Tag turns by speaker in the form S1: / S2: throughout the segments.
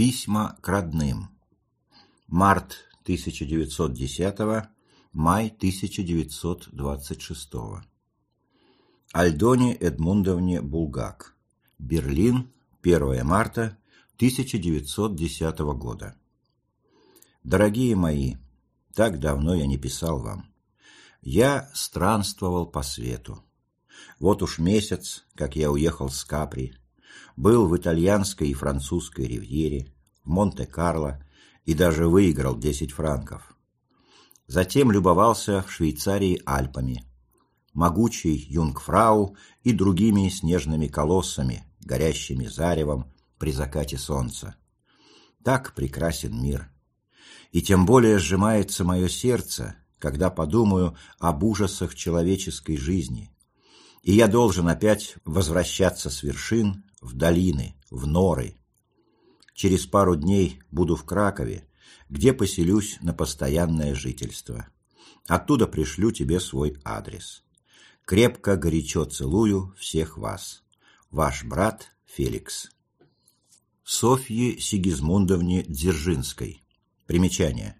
S1: Письма к родным. Март 1910 май 1926 Альдоне Эдмундовне Булгак. Берлин, 1 марта 1910 года. Дорогие мои, так давно я не писал вам. Я странствовал по свету. Вот уж месяц, как я уехал с Капри, был в итальянской и французской ривьере, в Монте-Карло и даже выиграл 10 франков. Затем любовался в Швейцарии Альпами, могучей Юнгфрау и другими снежными колоссами, горящими заревом при закате солнца. Так прекрасен мир. И тем более сжимается мое сердце, когда подумаю об ужасах человеческой жизни. И я должен опять возвращаться с вершин в долины, в норы. Через пару дней буду в Кракове, где поселюсь на постоянное жительство. Оттуда пришлю тебе свой адрес. Крепко, горячо целую всех вас. Ваш брат Феликс. Софье Сигизмундовне Дзержинской. Примечание.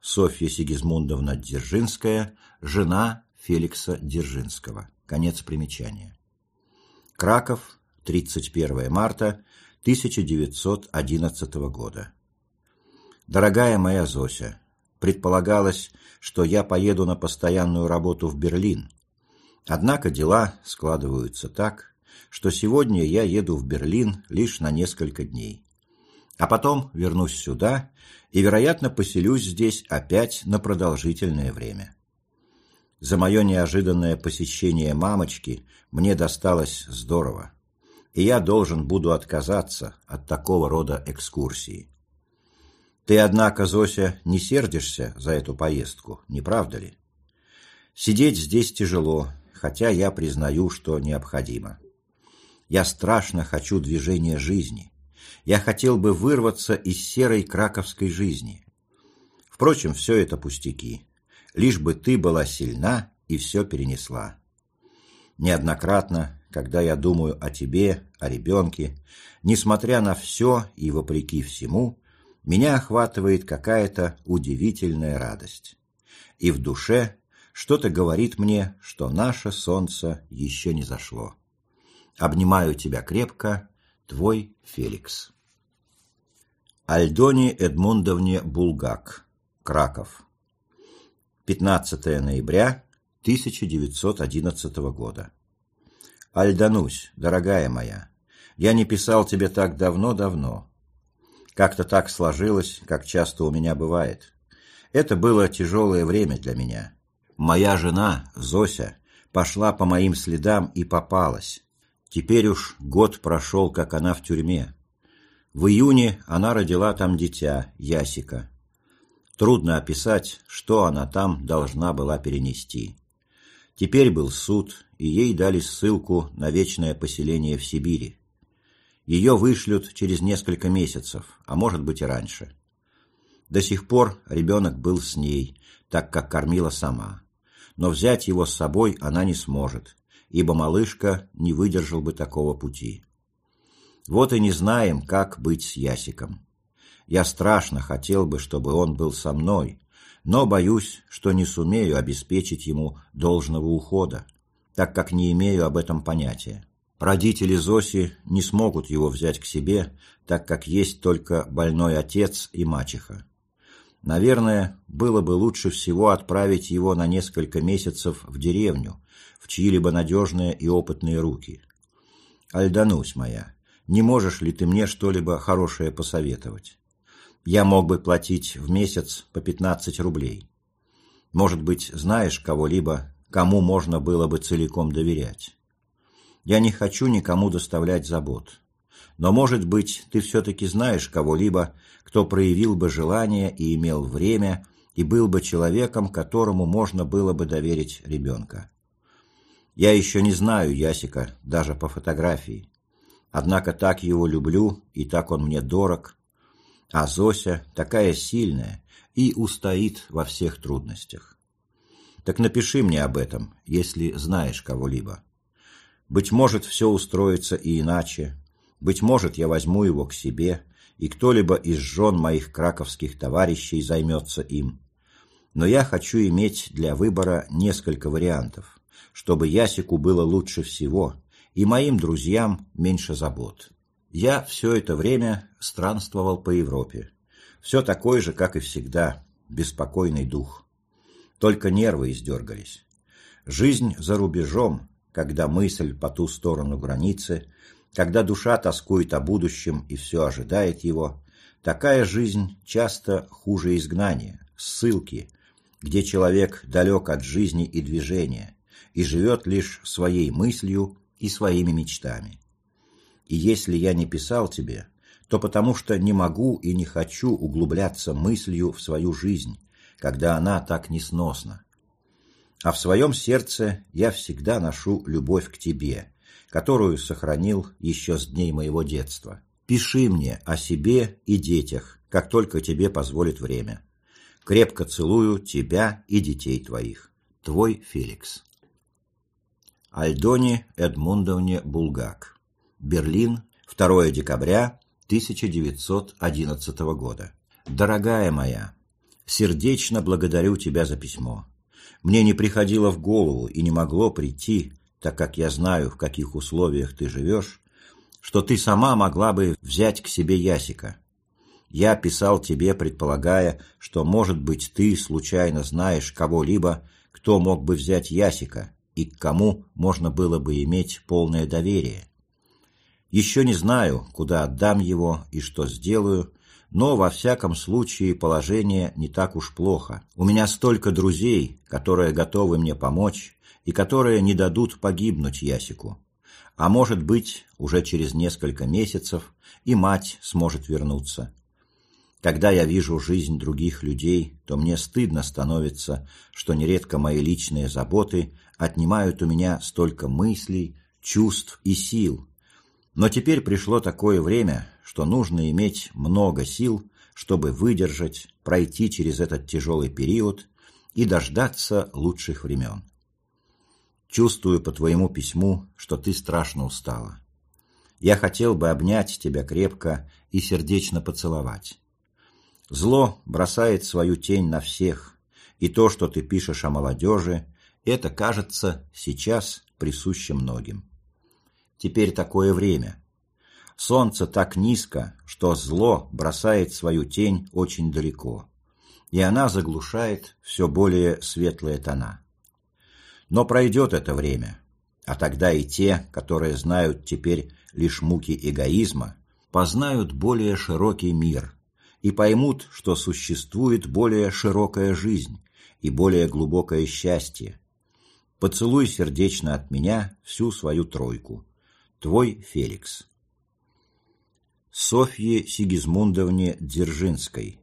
S1: Софья Сигизмундовна Дзержинская, жена Феликса Дзержинского. Конец примечания. Краков, 31 марта 1911 года. Дорогая моя Зося, предполагалось, что я поеду на постоянную работу в Берлин. Однако дела складываются так, что сегодня я еду в Берлин лишь на несколько дней. А потом вернусь сюда и, вероятно, поселюсь здесь опять на продолжительное время. За мое неожиданное посещение мамочки мне досталось здорово и я должен буду отказаться от такого рода экскурсии. Ты, однако, Зося, не сердишься за эту поездку, не правда ли? Сидеть здесь тяжело, хотя я признаю, что необходимо. Я страшно хочу движения жизни. Я хотел бы вырваться из серой краковской жизни. Впрочем, все это пустяки. Лишь бы ты была сильна и все перенесла. Неоднократно когда я думаю о тебе, о ребенке, несмотря на все и вопреки всему, меня охватывает какая-то удивительная радость. И в душе что-то говорит мне, что наше солнце еще не зашло. Обнимаю тебя крепко, твой Феликс. Альдоне Эдмундовне Булгак, Краков. 15 ноября 1911 года. Альданусь, дорогая моя, я не писал тебе так давно-давно. Как-то так сложилось, как часто у меня бывает. Это было тяжелое время для меня. Моя жена, Зося, пошла по моим следам и попалась. Теперь уж год прошел, как она в тюрьме. В июне она родила там дитя, Ясика. Трудно описать, что она там должна была перенести. Теперь был суд, и ей дали ссылку на вечное поселение в Сибири. Ее вышлют через несколько месяцев, а может быть и раньше. До сих пор ребенок был с ней, так как кормила сама. Но взять его с собой она не сможет, ибо малышка не выдержал бы такого пути. Вот и не знаем, как быть с Ясиком. Я страшно хотел бы, чтобы он был со мной, но боюсь, что не сумею обеспечить ему должного ухода, так как не имею об этом понятия. Родители Зоси не смогут его взять к себе, так как есть только больной отец и мачеха. Наверное, было бы лучше всего отправить его на несколько месяцев в деревню, в чьи-либо надежные и опытные руки. Альданусь моя, не можешь ли ты мне что-либо хорошее посоветовать? Я мог бы платить в месяц по 15 рублей. Может быть, знаешь кого-либо, кому можно было бы целиком доверять. Я не хочу никому доставлять забот. Но, может быть, ты все-таки знаешь кого-либо, кто проявил бы желание и имел время, и был бы человеком, которому можно было бы доверить ребенка. Я еще не знаю Ясика даже по фотографии. Однако так его люблю, и так он мне дорог, а Зося такая сильная и устоит во всех трудностях. Так напиши мне об этом, если знаешь кого-либо. Быть может, все устроится и иначе. Быть может, я возьму его к себе и кто-либо из жен моих краковских товарищей займется им. Но я хочу иметь для выбора несколько вариантов, чтобы Ясику было лучше всего, и моим друзьям меньше забот. Я все это время странствовал по Европе. Все такой же, как и всегда, беспокойный дух. Только нервы издергались. Жизнь за рубежом, когда мысль по ту сторону границы, когда душа тоскует о будущем и все ожидает его, такая жизнь часто хуже изгнания, ссылки, где человек далек от жизни и движения и живет лишь своей мыслью и своими мечтами. И если я не писал тебе, то потому что не могу и не хочу углубляться мыслью в свою жизнь, когда она так несносна. А в своем сердце я всегда ношу любовь к тебе, которую сохранил еще с дней моего детства. Пиши мне о себе и детях, как только тебе позволит время. Крепко целую тебя и детей твоих. Твой Феликс. Альдоне Эдмундовне Булгак. Берлин, 2 декабря 1911 года. Дорогая моя, сердечно благодарю тебя за письмо. Мне не приходило в голову и не могло прийти, так как я знаю, в каких условиях ты живешь, что ты сама могла бы взять к себе Ясика. Я писал тебе, предполагая, что, может быть, ты случайно знаешь кого-либо, кто мог бы взять Ясика, и к кому можно было бы иметь полное доверие. Еще не знаю, куда отдам его и что сделаю, но во всяком случае положение не так уж плохо. У меня столько друзей, которые готовы мне помочь и которые не дадут погибнуть Ясику. А может быть, уже через несколько месяцев и мать сможет вернуться. Когда я вижу жизнь других людей, то мне стыдно становится, что нередко мои личные заботы отнимают у меня столько мыслей, чувств и сил. Но теперь пришло такое время, что нужно иметь много сил, чтобы выдержать, пройти через этот тяжелый период и дождаться лучших времен. Чувствую по твоему письму, что ты страшно устала. Я хотел бы обнять тебя крепко и сердечно поцеловать. Зло бросает свою тень на всех, и то, что ты пишешь о молодежи, это, кажется, сейчас присуще многим. Теперь такое время. Солнце так низко, что зло бросает свою тень очень далеко, и она заглушает все более светлые тона. Но пройдет это время, а тогда и те, которые знают теперь лишь муки эгоизма, познают более широкий мир и поймут, что существует более широкая жизнь и более глубокое счастье, Поцелуй сердечно от меня всю свою тройку. Твой Феликс. Софье Сигизмундовне Дзержинской.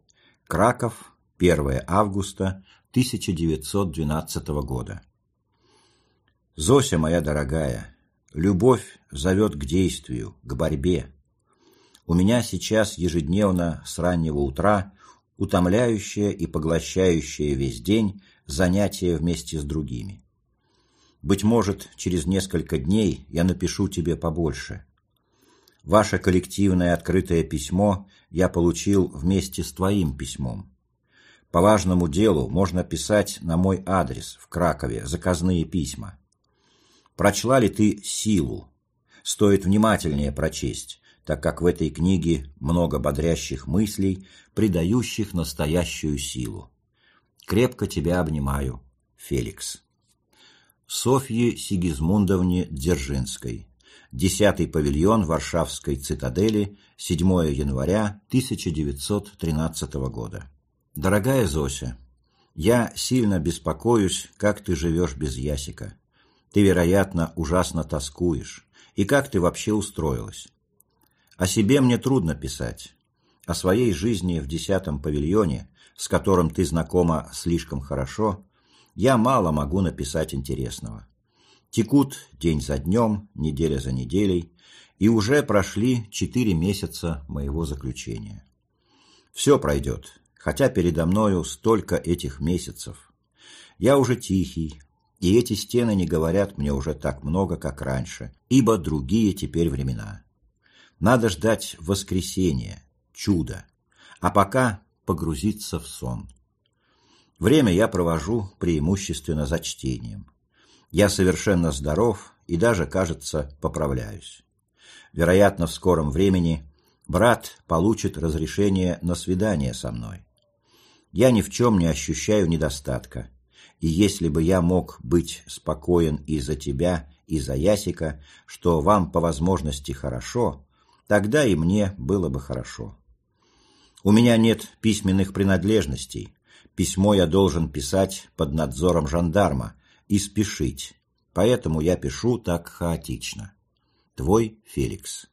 S1: Краков, 1 августа 1912 года. Зося моя дорогая, любовь зовет к действию, к борьбе. У меня сейчас ежедневно с раннего утра утомляющее и поглощающее весь день занятие вместе с другими. Быть может, через несколько дней я напишу тебе побольше. Ваше коллективное открытое письмо я получил вместе с твоим письмом. По важному делу можно писать на мой адрес в Кракове заказные письма. Прочла ли ты «Силу»? Стоит внимательнее прочесть, так как в этой книге много бодрящих мыслей, придающих настоящую силу. Крепко тебя обнимаю, Феликс. Софье Сигизмундовне Дзержинской. Десятый павильон Варшавской цитадели, 7 января 1913 года. Дорогая Зося, я сильно беспокоюсь, как ты живешь без Ясика. Ты, вероятно, ужасно тоскуешь. И как ты вообще устроилась? О себе мне трудно писать. О своей жизни в десятом павильоне, с которым ты знакома слишком хорошо, я мало могу написать интересного. Текут день за днем, неделя за неделей, и уже прошли четыре месяца моего заключения. Все пройдет, хотя передо мною столько этих месяцев. Я уже тихий, и эти стены не говорят мне уже так много, как раньше, ибо другие теперь времена. Надо ждать воскресения, чудо, а пока погрузиться в сон. Время я провожу преимущественно за чтением. Я совершенно здоров и даже, кажется, поправляюсь. Вероятно, в скором времени брат получит разрешение на свидание со мной. Я ни в чем не ощущаю недостатка, и если бы я мог быть спокоен и за тебя, и за Ясика, что вам по возможности хорошо, тогда и мне было бы хорошо. У меня нет письменных принадлежностей, письмо я должен писать под надзором жандарма и спешить, поэтому я пишу так хаотично. Твой Феликс.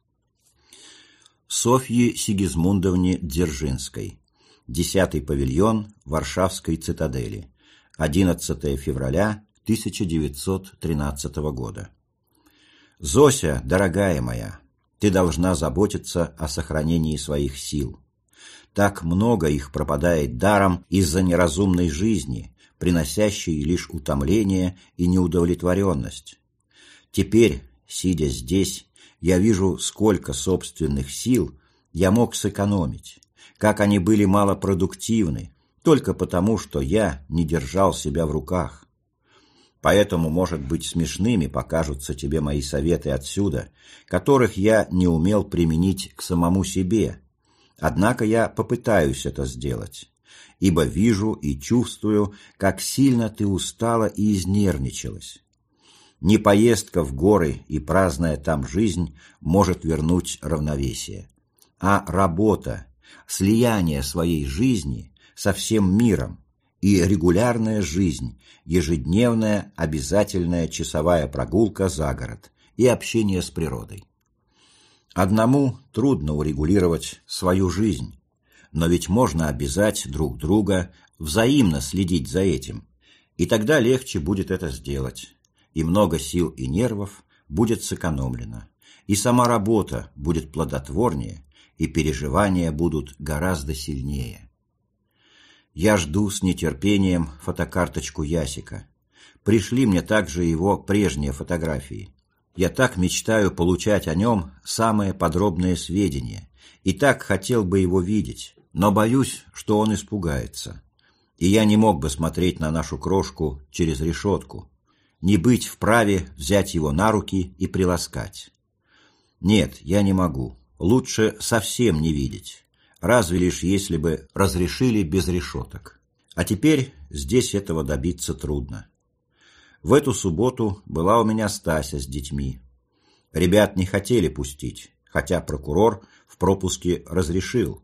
S1: Софье Сигизмундовне Дзержинской. Десятый павильон Варшавской цитадели. 11 февраля 1913 года. Зося, дорогая моя, ты должна заботиться о сохранении своих сил. Так много их пропадает даром из-за неразумной жизни, приносящей лишь утомление и неудовлетворенность. Теперь, сидя здесь, я вижу, сколько собственных сил я мог сэкономить, как они были малопродуктивны, только потому, что я не держал себя в руках. Поэтому, может быть, смешными покажутся тебе мои советы отсюда, которых я не умел применить к самому себе. Однако я попытаюсь это сделать, ибо вижу и чувствую, как сильно ты устала и изнервничалась. Не поездка в горы и праздная там жизнь может вернуть равновесие, а работа, слияние своей жизни со всем миром и регулярная жизнь, ежедневная обязательная часовая прогулка за город и общение с природой. Одному трудно урегулировать свою жизнь, но ведь можно обязать друг друга взаимно следить за этим, и тогда легче будет это сделать и много сил и нервов будет сэкономлено, и сама работа будет плодотворнее, и переживания будут гораздо сильнее. Я жду с нетерпением фотокарточку Ясика. Пришли мне также его прежние фотографии. Я так мечтаю получать о нем самые подробные сведения, и так хотел бы его видеть, но боюсь, что он испугается. И я не мог бы смотреть на нашу крошку через решетку, не быть вправе взять его на руки и приласкать. Нет, я не могу. Лучше совсем не видеть. Разве лишь если бы разрешили без решеток. А теперь здесь этого добиться трудно. В эту субботу была у меня Стася с детьми. Ребят не хотели пустить, хотя прокурор в пропуске разрешил.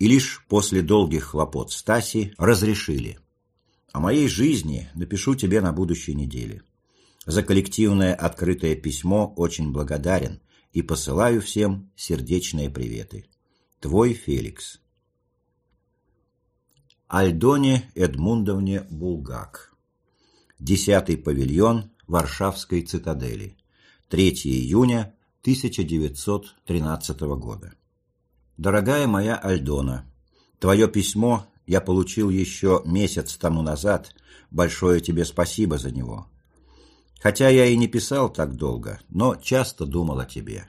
S1: И лишь после долгих хлопот Стаси разрешили. О моей жизни напишу тебе на будущей неделе. За коллективное открытое письмо очень благодарен и посылаю всем сердечные приветы. Твой Феликс. Альдоне Эдмундовне Булгак. Десятый павильон Варшавской цитадели. 3 июня 1913 года. Дорогая моя Альдона, твое письмо я получил еще месяц тому назад. Большое тебе спасибо за него. Хотя я и не писал так долго, но часто думал о тебе.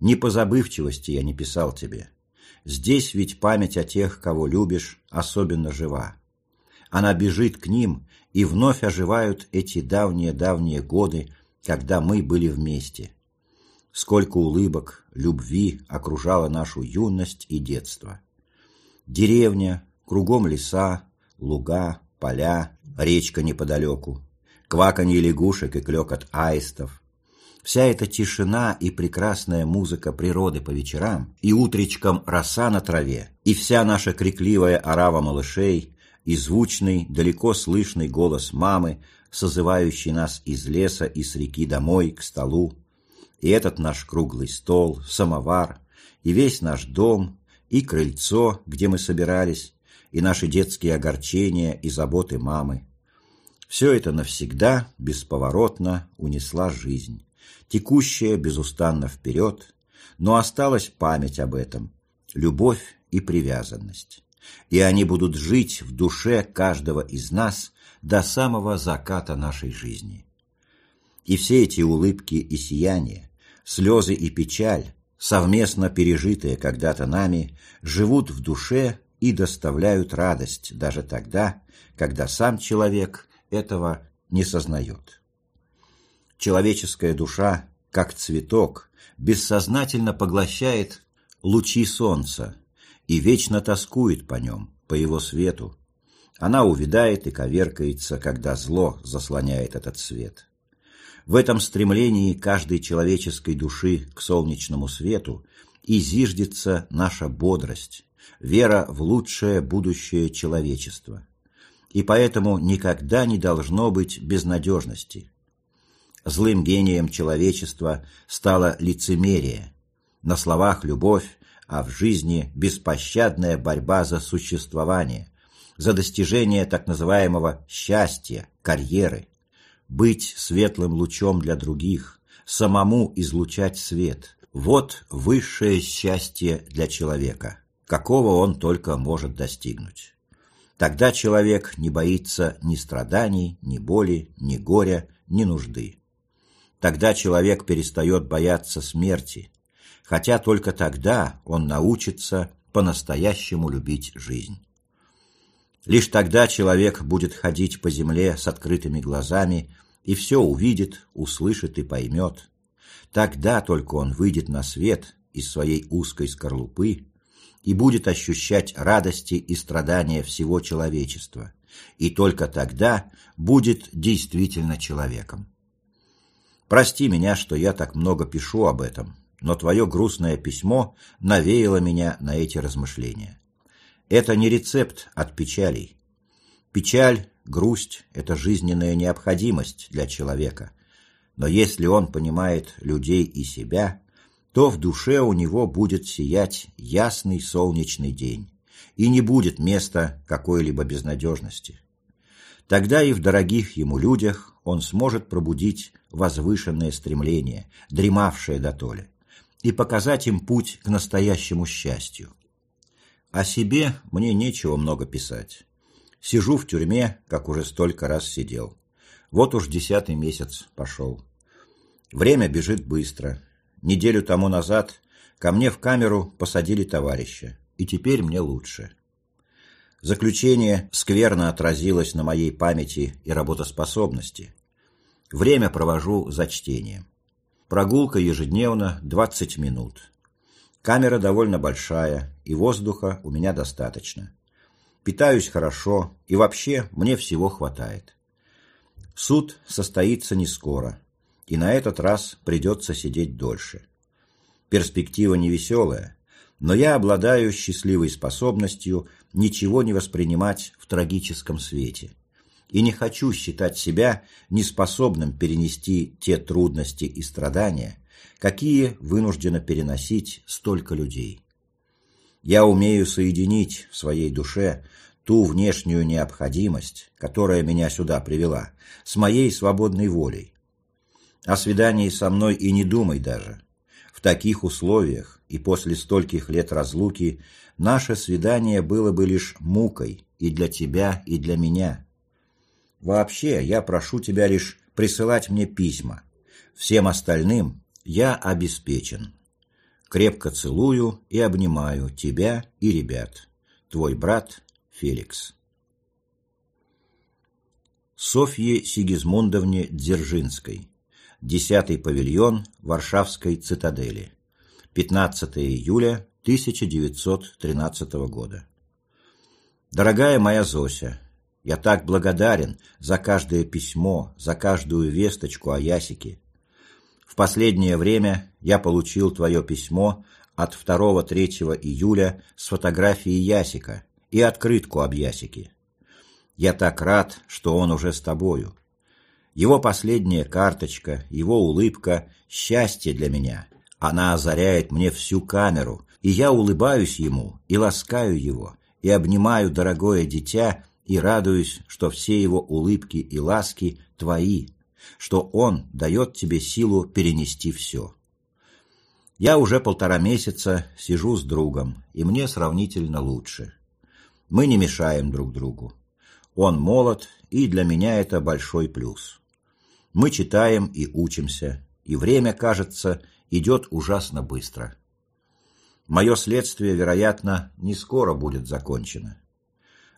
S1: Не по забывчивости я не писал тебе. Здесь ведь память о тех, кого любишь, особенно жива. Она бежит к ним, и вновь оживают эти давние-давние годы, когда мы были вместе. Сколько улыбок, любви окружало нашу юность и детство. Деревня, Кругом леса, луга, поля, речка неподалеку, кваканье лягушек и клекот аистов. Вся эта тишина и прекрасная музыка природы по вечерам, и утречком роса на траве, и вся наша крикливая орава малышей, и звучный, далеко слышный голос мамы, созывающий нас из леса и с реки домой к столу, и этот наш круглый стол, самовар, и весь наш дом, и крыльцо, где мы собирались, и наши детские огорчения и заботы мамы. Все это навсегда, бесповоротно унесла жизнь, текущая безустанно вперед, но осталась память об этом, любовь и привязанность. И они будут жить в душе каждого из нас до самого заката нашей жизни. И все эти улыбки и сияния, слезы и печаль, совместно пережитые когда-то нами, живут в душе и доставляют радость даже тогда, когда сам человек этого не сознает. Человеческая душа, как цветок, бессознательно поглощает лучи солнца и вечно тоскует по нем, по его свету. Она увядает и коверкается, когда зло заслоняет этот свет. В этом стремлении каждой человеческой души к солнечному свету и зиждется наша бодрость, вера в лучшее будущее человечества. И поэтому никогда не должно быть безнадежности. Злым гением человечества стало лицемерие. На словах любовь, а в жизни беспощадная борьба за существование, за достижение так называемого счастья, карьеры. Быть светлым лучом для других, самому излучать свет – вот высшее счастье для человека, какого он только может достигнуть. Тогда человек не боится ни страданий, ни боли, ни горя, ни нужды. Тогда человек перестает бояться смерти, хотя только тогда он научится по-настоящему любить жизнь. Лишь тогда человек будет ходить по земле с открытыми глазами и все увидит, услышит и поймет. Тогда только он выйдет на свет из своей узкой скорлупы и будет ощущать радости и страдания всего человечества, и только тогда будет действительно человеком. Прости меня, что я так много пишу об этом, но твое грустное письмо навеяло меня на эти размышления. Это не рецепт от печалей. Печаль, грусть – это жизненная необходимость для человека. Но если он понимает людей и себя, то в душе у него будет сиять ясный солнечный день, и не будет места какой-либо безнадежности. Тогда и в дорогих ему людях он сможет пробудить возвышенное стремление, дремавшее до толи, и показать им путь к настоящему счастью. О себе мне нечего много писать. Сижу в тюрьме, как уже столько раз сидел. Вот уж десятый месяц пошел. Время бежит быстро. Неделю тому назад ко мне в камеру посадили товарища, и теперь мне лучше. Заключение скверно отразилось на моей памяти и работоспособности. Время провожу за чтением. Прогулка ежедневно 20 минут. Камера довольно большая, и воздуха у меня достаточно. Питаюсь хорошо, и вообще мне всего хватает. Суд состоится не скоро, и на этот раз придется сидеть дольше. Перспектива невеселая, но я обладаю счастливой способностью ничего не воспринимать в трагическом свете и не хочу считать себя неспособным перенести те трудности и страдания, какие вынуждено переносить столько людей. Я умею соединить в своей душе ту внешнюю необходимость, которая меня сюда привела, с моей свободной волей. О свидании со мной и не думай даже. В таких условиях и после стольких лет разлуки наше свидание было бы лишь мукой и для тебя, и для меня. Вообще, я прошу тебя лишь присылать мне письма. Всем остальным я обеспечен. Крепко целую и обнимаю тебя и ребят. Твой брат Феликс. Софье Сигизмундовне Дзержинской. Десятый павильон Варшавской цитадели. 15 июля 1913 года. Дорогая моя Зося, я так благодарен за каждое письмо, за каждую весточку о Ясике. В последнее время я получил твое письмо от 2-3 июля с фотографией Ясика и открытку об Ясике. Я так рад, что он уже с тобою. Его последняя карточка, его улыбка — счастье для меня. Она озаряет мне всю камеру, и я улыбаюсь ему и ласкаю его, и обнимаю дорогое дитя и радуюсь, что все его улыбки и ласки твои, что он дает тебе силу перенести все. Я уже полтора месяца сижу с другом, и мне сравнительно лучше. Мы не мешаем друг другу. Он молод, и для меня это большой плюс. Мы читаем и учимся, и время, кажется, идет ужасно быстро. Мое следствие, вероятно, не скоро будет закончено.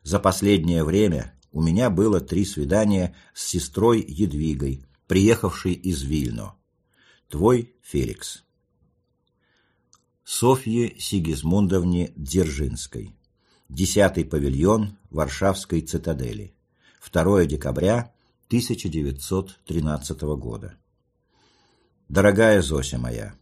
S1: За последнее время у меня было три свидания с сестрой Едвигой, приехавшей из Вильно. Твой Феликс. Софье Сигизмундовне Дзержинской. Десятый павильон Варшавской цитадели. 2 декабря 1913 года. Дорогая Зося моя,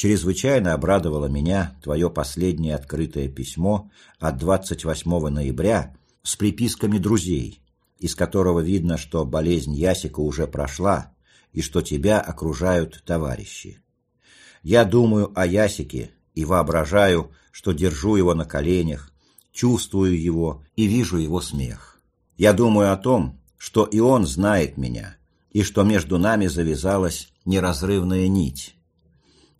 S1: чрезвычайно обрадовало меня твое последнее открытое письмо от 28 ноября с приписками друзей, из которого видно, что болезнь Ясика уже прошла и что тебя окружают товарищи. Я думаю о Ясике и воображаю, что держу его на коленях, чувствую его и вижу его смех. Я думаю о том, что и он знает меня, и что между нами завязалась неразрывная нить.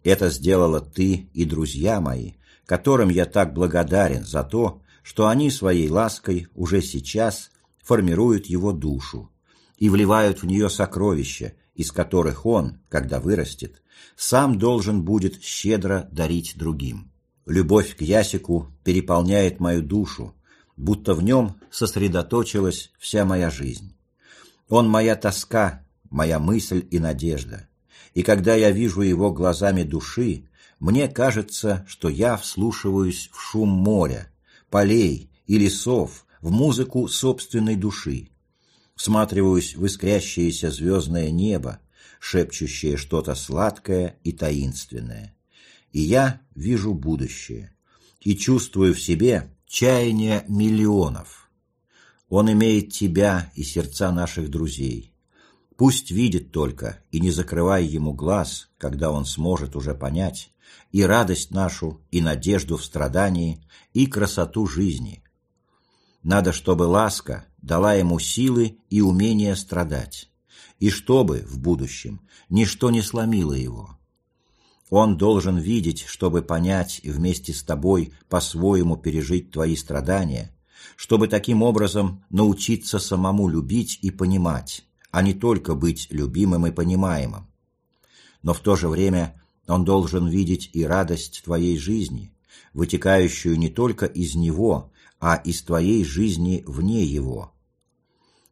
S1: Это сделала ты и друзья мои, которым я так благодарен за то, что они своей лаской уже сейчас формируют его душу и вливают в нее сокровища, из которых он, когда вырастет, сам должен будет щедро дарить другим. Любовь к Ясику переполняет мою душу, будто в нем сосредоточилась вся моя жизнь. Он моя тоска, моя мысль и надежда. И когда я вижу его глазами души, мне кажется, что я вслушиваюсь в шум моря, полей и лесов, в музыку собственной души. Всматриваюсь в искрящееся звездное небо, шепчущее что-то сладкое и таинственное. И я вижу будущее и чувствую в себе чаяние миллионов. Он имеет тебя и сердца наших друзей. Пусть видит только, и не закрывай ему глаз, когда он сможет уже понять, и радость нашу, и надежду в страдании, и красоту жизни. Надо, чтобы ласка дала ему силы и умение страдать, и чтобы, в будущем, ничто не сломило его. Он должен видеть, чтобы понять и вместе с тобой по-своему пережить твои страдания, чтобы таким образом научиться самому любить и понимать, а не только быть любимым и понимаемым. Но в то же время он должен видеть и радость твоей жизни, вытекающую не только из него, а из твоей жизни вне его.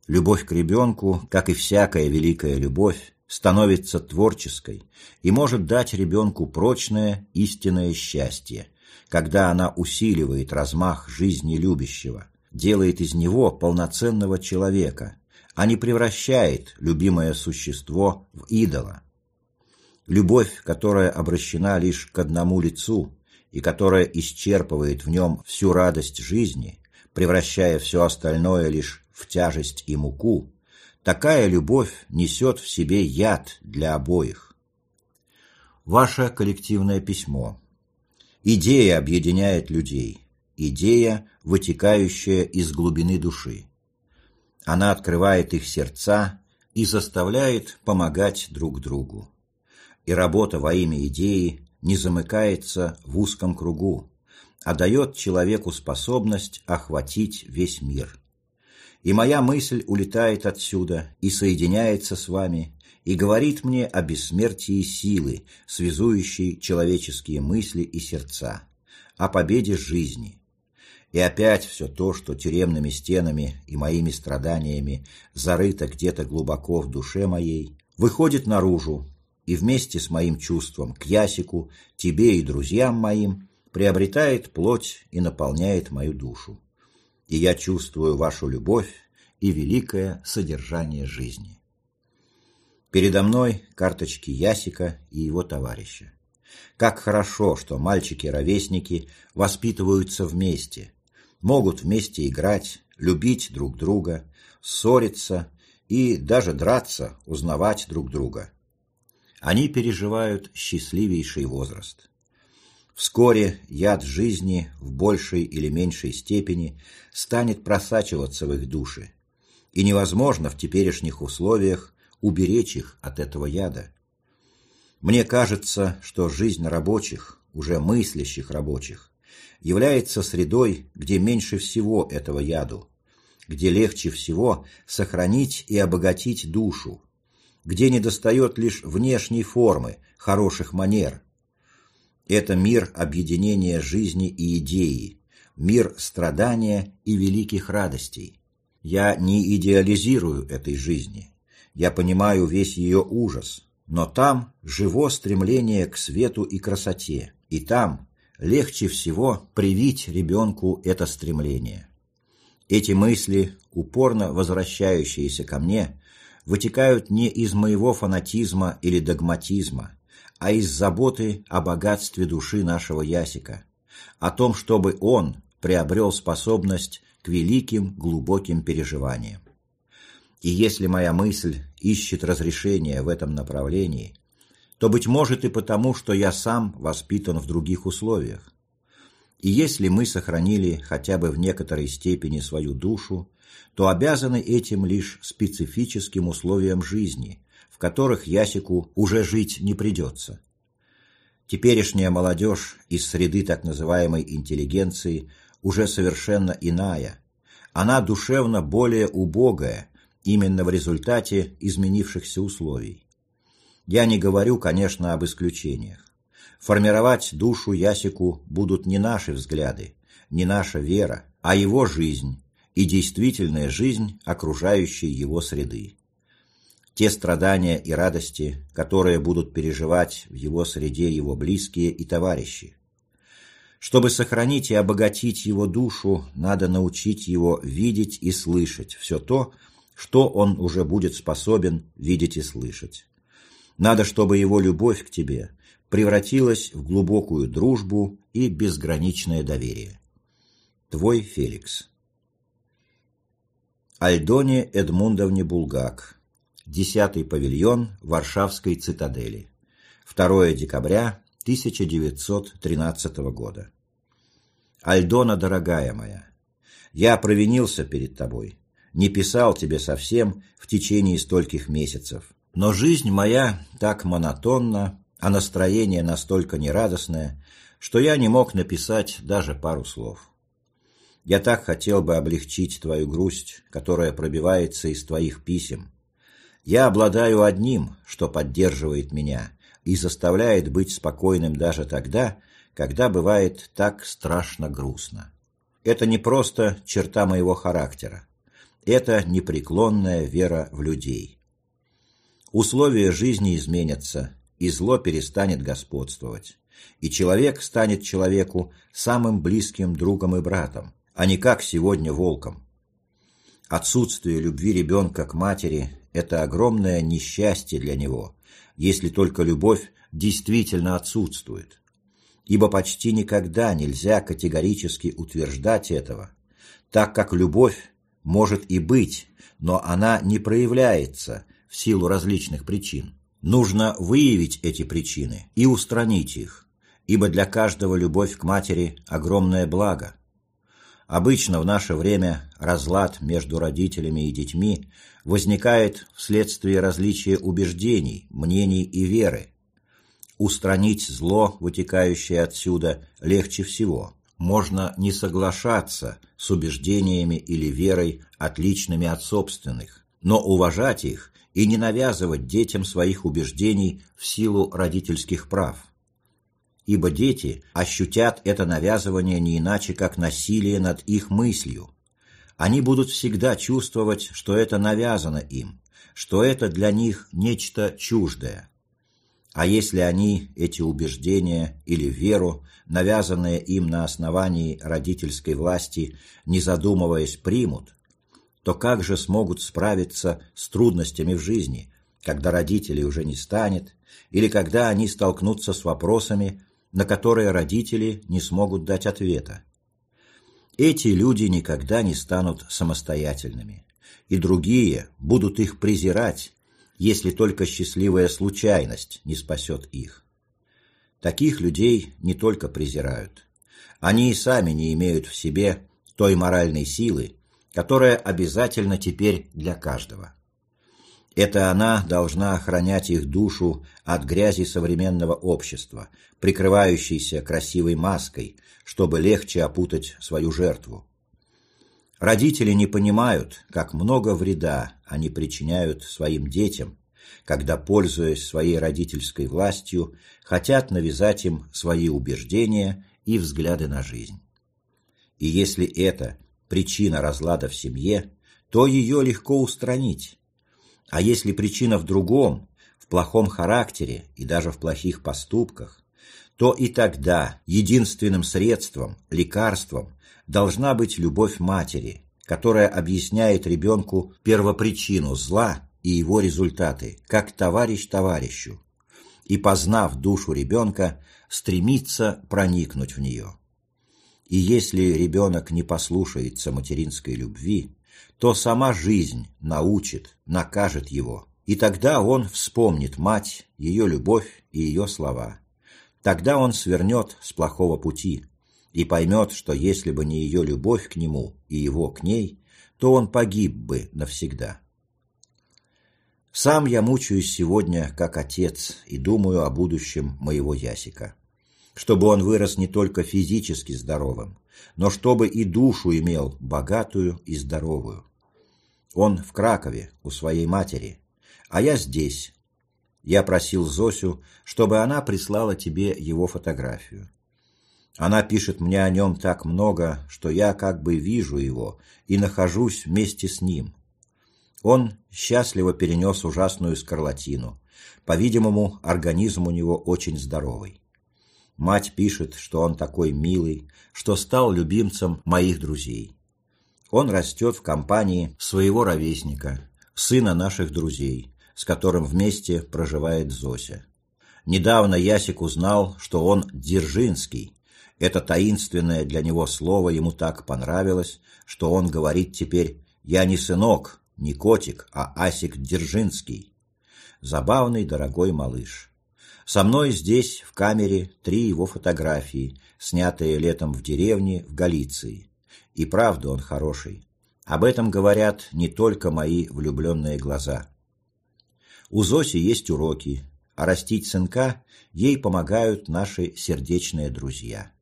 S1: Любовь к ребенку, как и всякая великая любовь, становится творческой и может дать ребенку прочное истинное счастье, когда она усиливает размах жизни любящего, делает из него полноценного человека, а не превращает любимое существо в идола. Любовь, которая обращена лишь к одному лицу, и которая исчерпывает в нем всю радость жизни, превращая все остальное лишь в тяжесть и муку, такая любовь несет в себе яд для обоих. Ваше коллективное письмо. Идея объединяет людей, идея, вытекающая из глубины души. Она открывает их сердца и заставляет помогать друг другу. И работа во имя идеи не замыкается в узком кругу, а дает человеку способность охватить весь мир. И моя мысль улетает отсюда и соединяется с вами, и говорит мне о бессмертии силы, связующей человеческие мысли и сердца, о победе жизни. И опять все то, что тюремными стенами и моими страданиями зарыто где-то глубоко в душе моей, выходит наружу и вместе с моим чувством к Ясику, тебе и друзьям моим приобретает плоть и наполняет мою душу. И я чувствую вашу любовь и великое содержание жизни. Передо мной карточки Ясика и его товарища. Как хорошо, что мальчики-ровесники воспитываются вместе, могут вместе играть, любить друг друга, ссориться и даже драться, узнавать друг друга. Они переживают счастливейший возраст. Вскоре яд жизни в большей или меньшей степени станет просачиваться в их души, и невозможно в теперешних условиях уберечь их от этого яда. Мне кажется, что жизнь рабочих, уже мыслящих рабочих, является средой, где меньше всего этого яду, где легче всего сохранить и обогатить душу, где недостает лишь внешней формы, хороших манер. Это мир объединения жизни и идеи, мир страдания и великих радостей. Я не идеализирую этой жизни. Я понимаю весь ее ужас. Но там живо стремление к свету и красоте. И там легче всего привить ребенку это стремление. Эти мысли, упорно возвращающиеся ко мне, вытекают не из моего фанатизма или догматизма, а из заботы о богатстве души нашего Ясика, о том, чтобы он приобрел способность к великим глубоким переживаниям. И если моя мысль ищет разрешения в этом направлении, то, быть может, и потому, что я сам воспитан в других условиях. И если мы сохранили хотя бы в некоторой степени свою душу, то обязаны этим лишь специфическим условиям жизни, в которых Ясику уже жить не придется. Теперешняя молодежь из среды так называемой интеллигенции уже совершенно иная. Она душевно более убогая, именно в результате изменившихся условий. Я не говорю, конечно, об исключениях. Формировать душу Ясику будут не наши взгляды, не наша вера, а его жизнь и действительная жизнь окружающей его среды. Те страдания и радости, которые будут переживать в его среде его близкие и товарищи. Чтобы сохранить и обогатить его душу, надо научить его видеть и слышать все то, что он уже будет способен видеть и слышать. Надо, чтобы его любовь к тебе превратилась в глубокую дружбу и безграничное доверие. Твой Феликс. Альдоне Эдмундовне Булгак. Десятый павильон Варшавской цитадели. 2 декабря 1913 года. Альдона, дорогая моя, я провинился перед тобой, не писал тебе совсем в течение стольких месяцев. Но жизнь моя так монотонна, а настроение настолько нерадостное, что я не мог написать даже пару слов. Я так хотел бы облегчить твою грусть, которая пробивается из твоих писем. Я обладаю одним, что поддерживает меня и заставляет быть спокойным даже тогда, когда бывает так страшно грустно. Это не просто черта моего характера. Это непреклонная вера в людей. Условия жизни изменятся, и зло перестанет господствовать. И человек станет человеку самым близким другом и братом, а не как сегодня волком. Отсутствие любви ребенка к матери – это огромное несчастье для него, если только любовь действительно отсутствует. Ибо почти никогда нельзя категорически утверждать этого, так как любовь может и быть, но она не проявляется в силу различных причин. Нужно выявить эти причины и устранить их, ибо для каждого любовь к матери – огромное благо. Обычно в наше время разлад между родителями и детьми возникает вследствие различия убеждений, мнений и веры. Устранить зло, вытекающее отсюда, легче всего. Можно не соглашаться с убеждениями или верой, отличными от собственных, но уважать их и не навязывать детям своих убеждений в силу родительских прав. Ибо дети ощутят это навязывание не иначе, как насилие над их мыслью. Они будут всегда чувствовать, что это навязано им, что это для них нечто чуждое. А если они эти убеждения или веру, навязанные им на основании родительской власти, не задумываясь, примут, то как же смогут справиться с трудностями в жизни, когда родителей уже не станет, или когда они столкнутся с вопросами, на которые родители не смогут дать ответа? Эти люди никогда не станут самостоятельными, и другие будут их презирать, если только счастливая случайность не спасет их. Таких людей не только презирают. Они и сами не имеют в себе той моральной силы, которая обязательна теперь для каждого. Это она должна охранять их душу от грязи современного общества, прикрывающейся красивой маской, чтобы легче опутать свою жертву. Родители не понимают, как много вреда они причиняют своим детям, когда, пользуясь своей родительской властью, хотят навязать им свои убеждения и взгляды на жизнь. И если это причина разлада в семье, то ее легко устранить. А если причина в другом, в плохом характере и даже в плохих поступках, то и тогда единственным средством, лекарством должна быть любовь матери, которая объясняет ребенку первопричину зла и его результаты, как товарищ товарищу, и, познав душу ребенка, стремится проникнуть в нее. И если ребенок не послушается материнской любви, то сама жизнь научит, накажет его, и тогда он вспомнит мать, ее любовь и ее слова. Тогда он свернет с плохого пути и поймет, что если бы не ее любовь к нему и его к ней, то он погиб бы навсегда. Сам я мучаюсь сегодня как отец и думаю о будущем моего Ясика чтобы он вырос не только физически здоровым, но чтобы и душу имел богатую и здоровую. Он в Кракове, у своей матери, а я здесь. Я просил Зосю, чтобы она прислала тебе его фотографию. Она пишет мне о нем так много, что я как бы вижу его и нахожусь вместе с ним. Он счастливо перенес ужасную скарлатину. По-видимому, организм у него очень здоровый. Мать пишет, что он такой милый, что стал любимцем моих друзей. Он растет в компании своего ровесника, сына наших друзей, с которым вместе проживает Зося. Недавно Ясик узнал, что он Дзержинский. Это таинственное для него слово ему так понравилось, что он говорит теперь «Я не сынок, не котик, а Асик Дзержинский». Забавный, дорогой малыш. Со мной здесь, в камере, три его фотографии, снятые летом в деревне в Галиции. И правда он хороший. Об этом говорят не только мои влюбленные глаза. У Зоси есть уроки, а растить сынка ей помогают наши сердечные друзья.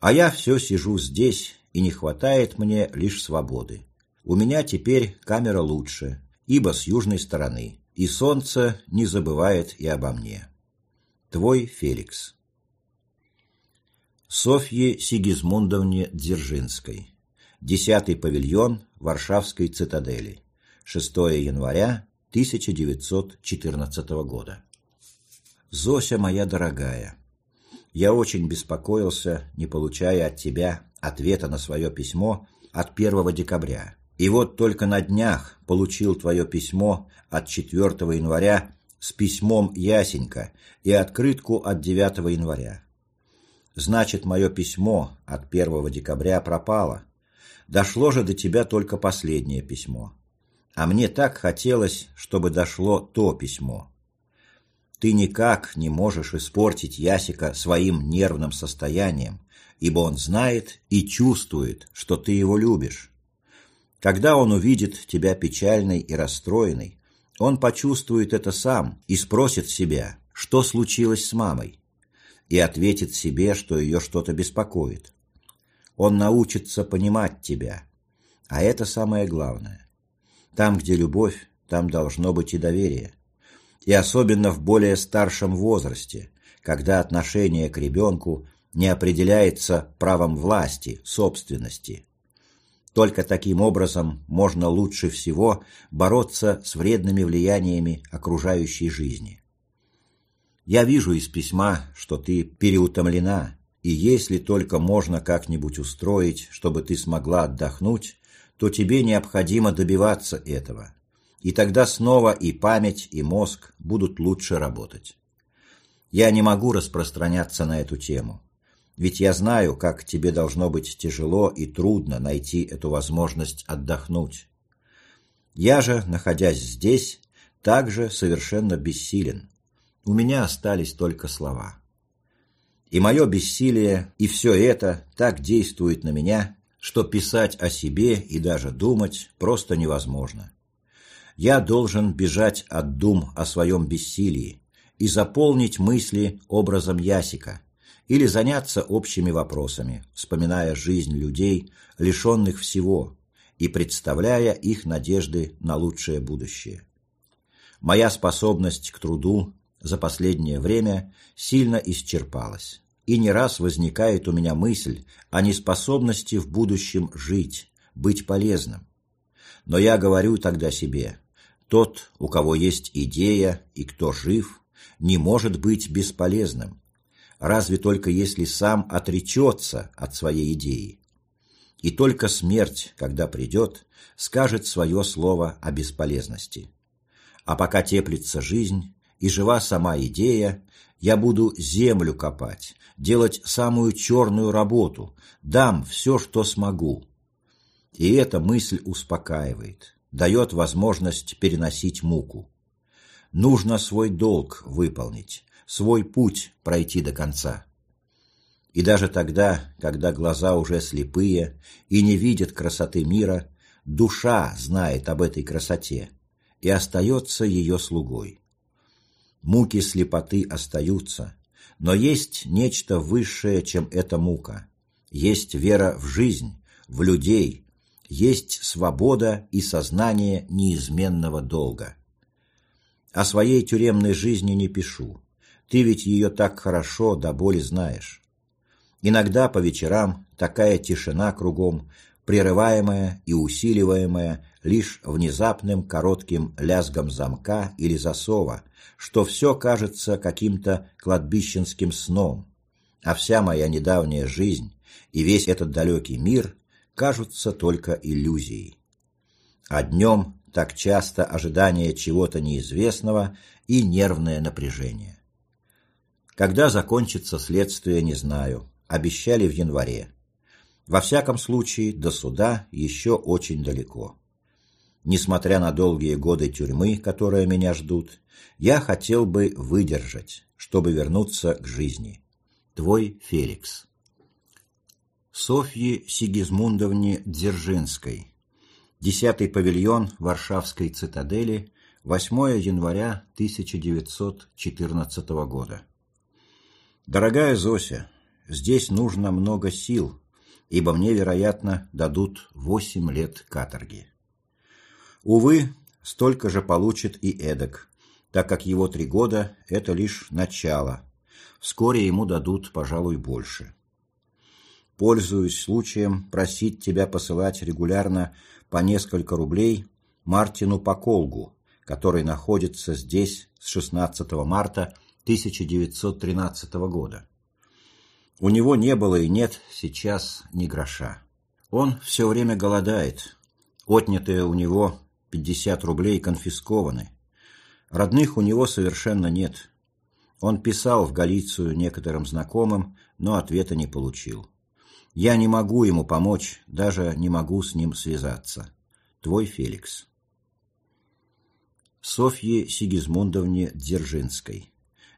S1: А я все сижу здесь, и не хватает мне лишь свободы. У меня теперь камера лучше, ибо с южной стороны, и солнце не забывает и обо мне. Твой Феликс. Софье Сигизмундовне Дзержинской. Десятый павильон Варшавской цитадели. 6 января 1914 года. Зося моя дорогая, я очень беспокоился, не получая от тебя ответа на свое письмо от 1 декабря. И вот только на днях получил твое письмо от 4 января с письмом Ясенька и открытку от 9 января. Значит, мое письмо от 1 декабря пропало. Дошло же до тебя только последнее письмо. А мне так хотелось, чтобы дошло то письмо. Ты никак не можешь испортить Ясика своим нервным состоянием, ибо он знает и чувствует, что ты его любишь. Когда он увидит тебя печальной и расстроенной, он почувствует это сам и спросит себя, что случилось с мамой, и ответит себе, что ее что-то беспокоит. Он научится понимать тебя, а это самое главное. Там, где любовь, там должно быть и доверие. И особенно в более старшем возрасте, когда отношение к ребенку не определяется правом власти, собственности, только таким образом можно лучше всего бороться с вредными влияниями окружающей жизни. Я вижу из письма, что ты переутомлена, и если только можно как-нибудь устроить, чтобы ты смогла отдохнуть, то тебе необходимо добиваться этого. И тогда снова и память, и мозг будут лучше работать. Я не могу распространяться на эту тему. Ведь я знаю, как тебе должно быть тяжело и трудно найти эту возможность отдохнуть. Я же, находясь здесь, также совершенно бессилен. У меня остались только слова. И мое бессилие, и все это так действует на меня, что писать о себе и даже думать просто невозможно. Я должен бежать от дум о своем бессилии и заполнить мысли образом Ясика, или заняться общими вопросами, вспоминая жизнь людей, лишенных всего, и представляя их надежды на лучшее будущее. Моя способность к труду за последнее время сильно исчерпалась, и не раз возникает у меня мысль о неспособности в будущем жить, быть полезным. Но я говорю тогда себе, тот, у кого есть идея и кто жив, не может быть бесполезным, разве только если сам отречется от своей идеи. И только смерть, когда придет, скажет свое слово о бесполезности. А пока теплится жизнь и жива сама идея, я буду землю копать, делать самую черную работу, дам все, что смогу. И эта мысль успокаивает, дает возможность переносить муку. Нужно свой долг выполнить, свой путь пройти до конца. И даже тогда, когда глаза уже слепые и не видят красоты мира, душа знает об этой красоте и остается ее слугой. Муки слепоты остаются, но есть нечто высшее, чем эта мука. Есть вера в жизнь, в людей, есть свобода и сознание неизменного долга. О своей тюремной жизни не пишу. Ты ведь ее так хорошо до боли знаешь. Иногда по вечерам такая тишина кругом, прерываемая и усиливаемая лишь внезапным коротким лязгом замка или засова, что все кажется каким-то кладбищенским сном, а вся моя недавняя жизнь и весь этот далекий мир кажутся только иллюзией. А днем так часто ожидание чего-то неизвестного и нервное напряжение. Когда закончится следствие, не знаю обещали в январе. Во всяком случае, до суда еще очень далеко. Несмотря на долгие годы тюрьмы, которые меня ждут, я хотел бы выдержать, чтобы вернуться к жизни. Твой Феликс. Софье Сигизмундовне Дзержинской. Десятый павильон Варшавской цитадели, 8 января 1914 года. Дорогая Зося, Здесь нужно много сил, ибо мне, вероятно, дадут восемь лет каторги. Увы, столько же получит и эдак, так как его три года – это лишь начало. Вскоре ему дадут, пожалуй, больше. Пользуюсь случаем просить тебя посылать регулярно по несколько рублей Мартину Поколгу, который находится здесь с 16 марта 1913 года. У него не было и нет сейчас ни гроша. Он все время голодает. Отнятые у него 50 рублей конфискованы. Родных у него совершенно нет. Он писал в Галицию некоторым знакомым, но ответа не получил. Я не могу ему помочь, даже не могу с ним связаться. Твой Феликс. Софье Сигизмундовне Дзержинской.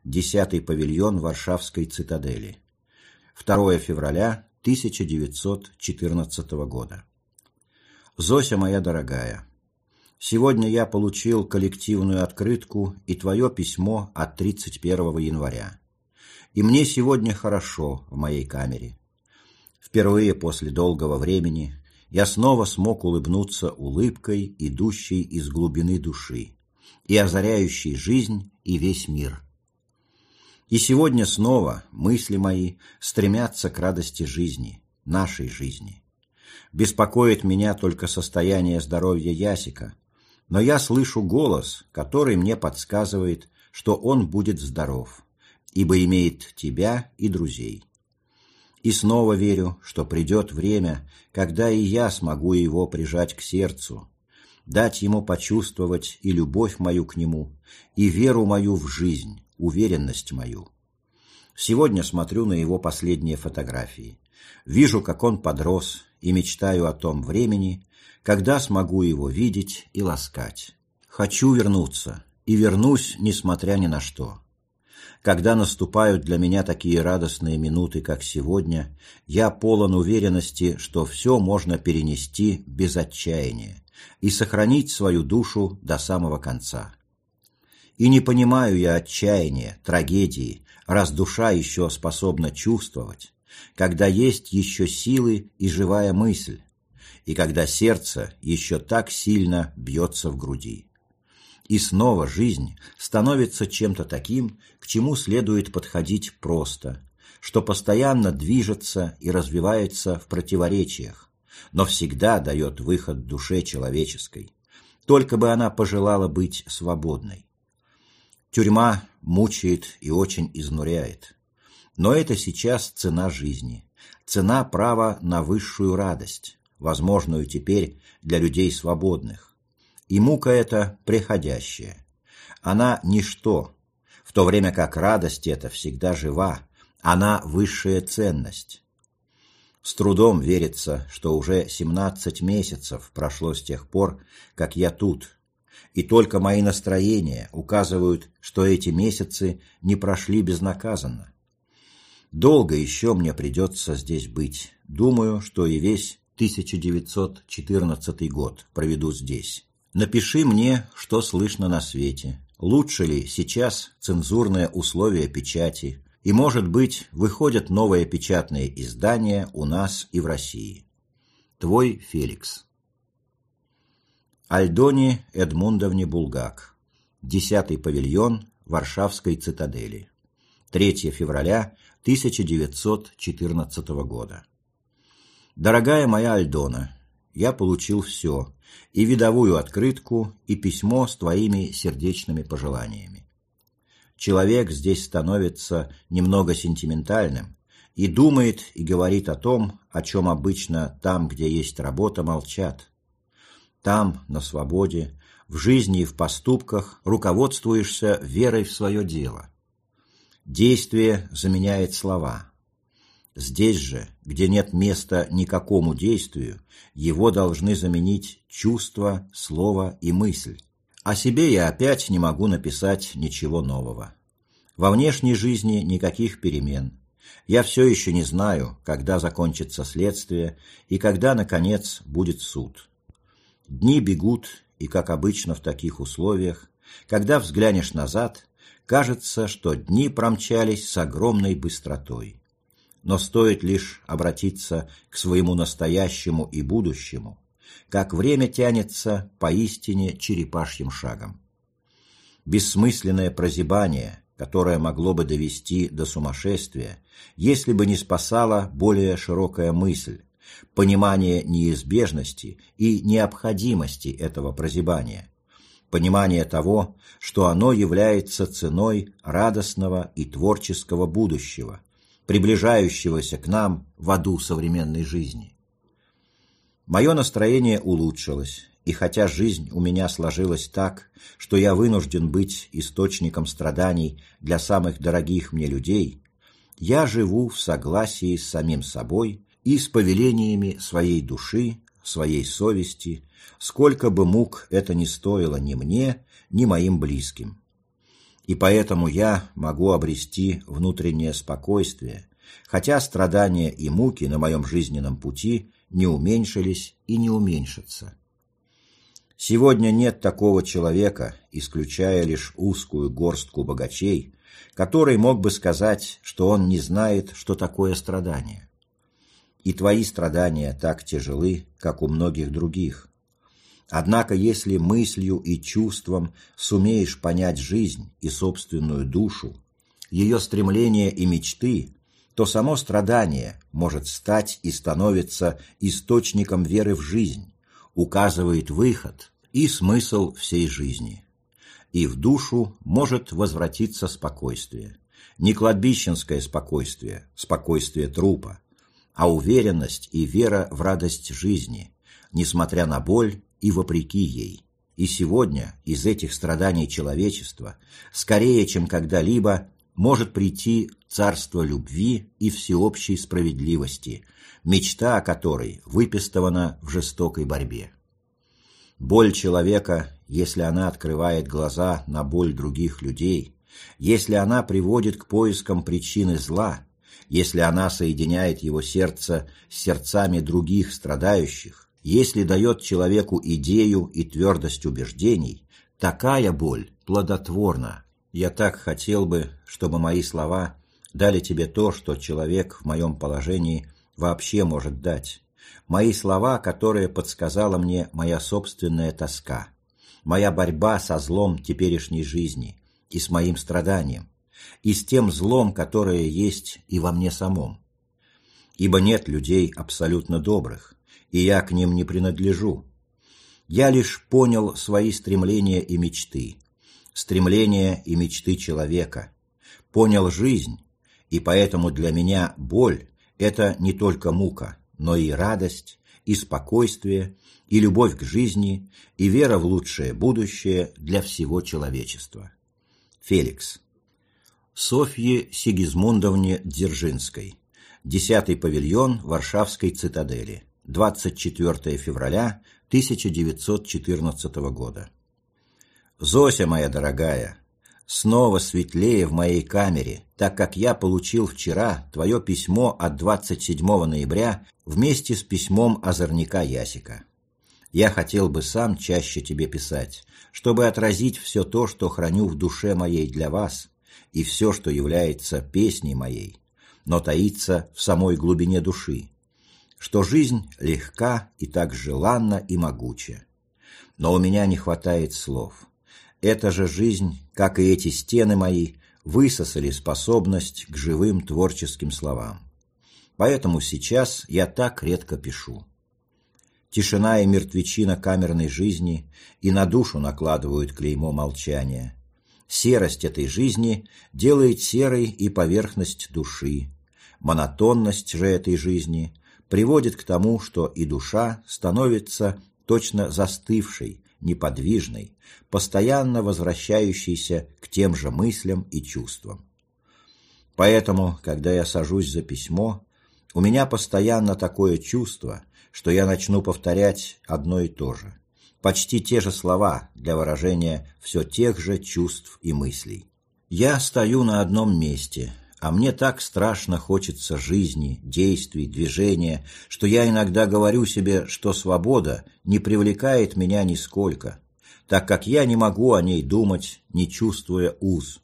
S1: Десятый павильон Варшавской цитадели. 2 февраля 1914 года. Зося моя дорогая, сегодня я получил коллективную открытку и твое письмо от 31 января. И мне сегодня хорошо в моей камере. Впервые после долгого времени я снова смог улыбнуться улыбкой, идущей из глубины души и озаряющей жизнь и весь мир. И сегодня снова мысли мои стремятся к радости жизни, нашей жизни. Беспокоит меня только состояние здоровья Ясика, но я слышу голос, который мне подсказывает, что он будет здоров, ибо имеет тебя и друзей. И снова верю, что придет время, когда и я смогу его прижать к сердцу, дать ему почувствовать и любовь мою к нему, и веру мою в жизнь, уверенность мою. Сегодня смотрю на его последние фотографии. Вижу, как он подрос, и мечтаю о том времени, когда смогу его видеть и ласкать. Хочу вернуться, и вернусь, несмотря ни на что. Когда наступают для меня такие радостные минуты, как сегодня, я полон уверенности, что все можно перенести без отчаяния и сохранить свою душу до самого конца. И не понимаю я отчаяния, трагедии, раз душа еще способна чувствовать, когда есть еще силы и живая мысль, и когда сердце еще так сильно бьется в груди. И снова жизнь становится чем-то таким, к чему следует подходить просто, что постоянно движется и развивается в противоречиях, но всегда дает выход душе человеческой, только бы она пожелала быть свободной. Тюрьма мучает и очень изнуряет. Но это сейчас цена жизни, цена права на высшую радость, возможную теперь для людей свободных. И мука эта приходящая. Она ничто, в то время как радость эта всегда жива, она высшая ценность. С трудом верится, что уже 17 месяцев прошло с тех пор, как я тут, и только мои настроения указывают, что эти месяцы не прошли безнаказанно. Долго еще мне придется здесь быть. Думаю, что и весь 1914 год проведу здесь. Напиши мне, что слышно на свете. Лучше ли сейчас цензурные условия печати, и, может быть, выходят новые печатные издания у нас и в России. Твой Феликс. Альдоне Эдмундовне Булгак. Десятый павильон Варшавской цитадели. 3 февраля 1914 года. Дорогая моя Альдона, я получил все, и видовую открытку, и письмо с твоими сердечными пожеланиями человек здесь становится немного сентиментальным и думает и говорит о том, о чем обычно там, где есть работа, молчат. Там, на свободе, в жизни и в поступках руководствуешься верой в свое дело. Действие заменяет слова. Здесь же, где нет места никакому действию, его должны заменить чувство, слово и мысль. О себе я опять не могу написать ничего нового. Во внешней жизни никаких перемен. Я все еще не знаю, когда закончится следствие и когда, наконец, будет суд. Дни бегут, и, как обычно в таких условиях, когда взглянешь назад, кажется, что дни промчались с огромной быстротой. Но стоит лишь обратиться к своему настоящему и будущему, как время тянется поистине черепашьим шагом. Бессмысленное прозябание, которое могло бы довести до сумасшествия, если бы не спасала более широкая мысль, понимание неизбежности и необходимости этого прозябания, понимание того, что оно является ценой радостного и творческого будущего, приближающегося к нам в аду современной жизни. Мое настроение улучшилось, и хотя жизнь у меня сложилась так, что я вынужден быть источником страданий для самых дорогих мне людей, я живу в согласии с самим собой и с повелениями своей души, своей совести, сколько бы мук это ни стоило ни мне, ни моим близким. И поэтому я могу обрести внутреннее спокойствие, хотя страдания и муки на моем жизненном пути не уменьшились и не уменьшатся. Сегодня нет такого человека, исключая лишь узкую горстку богачей, который мог бы сказать, что он не знает, что такое страдание. И твои страдания так тяжелы, как у многих других. Однако если мыслью и чувством сумеешь понять жизнь и собственную душу, ее стремления и мечты, то само страдание может стать и становится источником веры в жизнь, указывает выход и смысл всей жизни. И в душу может возвратиться спокойствие. Не кладбищенское спокойствие, спокойствие трупа, а уверенность и вера в радость жизни, несмотря на боль и вопреки ей. И сегодня из этих страданий человечества, скорее, чем когда-либо, может прийти царство любви и всеобщей справедливости, мечта о которой выпистована в жестокой борьбе. Боль человека, если она открывает глаза на боль других людей, если она приводит к поискам причины зла, если она соединяет его сердце с сердцами других страдающих, если дает человеку идею и твердость убеждений, такая боль плодотворна, я так хотел бы, чтобы мои слова дали тебе то, что человек в моем положении вообще может дать. Мои слова, которые подсказала мне моя собственная тоска. моя борьба со злом теперешней жизни и с моим страданием, и с тем злом, которое есть и во мне самом. Ибо нет людей абсолютно добрых, и я к ним не принадлежу. Я лишь понял свои стремления и мечты, стремления и мечты человека, понял жизнь, и поэтому для меня боль – это не только мука, но и радость, и спокойствие, и любовь к жизни, и вера в лучшее будущее для всего человечества. Феликс. Софье Сигизмундовне Дзержинской. Десятый павильон Варшавской цитадели. 24 февраля 1914 года. Зося моя дорогая, снова светлее в моей камере, так как я получил вчера твое письмо от 27 ноября вместе с письмом озорника Ясика. Я хотел бы сам чаще тебе писать, чтобы отразить все то, что храню в душе моей для вас, и все, что является песней моей, но таится в самой глубине души, что жизнь легка и так желанна и могуча. Но у меня не хватает слов. Эта же жизнь, как и эти стены мои, высосали способность к живым творческим словам. Поэтому сейчас я так редко пишу. Тишина и мертвечина камерной жизни и на душу накладывают клеймо молчания. Серость этой жизни делает серой и поверхность души. Монотонность же этой жизни приводит к тому, что и душа становится точно застывшей, неподвижной, постоянно возвращающейся к тем же мыслям и чувствам. Поэтому, когда я сажусь за письмо, у меня постоянно такое чувство, что я начну повторять одно и то же, почти те же слова для выражения все тех же чувств и мыслей. Я стою на одном месте, а мне так страшно хочется жизни, действий, движения, что я иногда говорю себе, что свобода не привлекает меня нисколько, так как я не могу о ней думать, не чувствуя уз.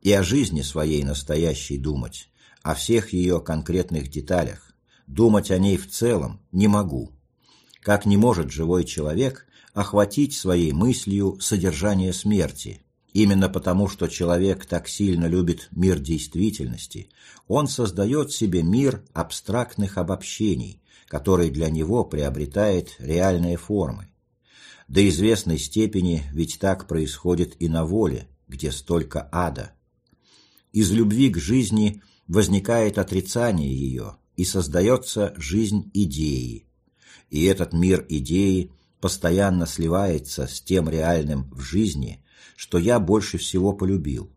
S1: И о жизни своей настоящей думать, о всех ее конкретных деталях, думать о ней в целом не могу. Как не может живой человек охватить своей мыслью содержание смерти – Именно потому, что человек так сильно любит мир действительности, он создает себе мир абстрактных обобщений, который для него приобретает реальные формы. До известной степени ведь так происходит и на воле, где столько ада. Из любви к жизни возникает отрицание ее, и создается жизнь идеи. И этот мир идеи постоянно сливается с тем реальным в жизни, что я больше всего полюбил.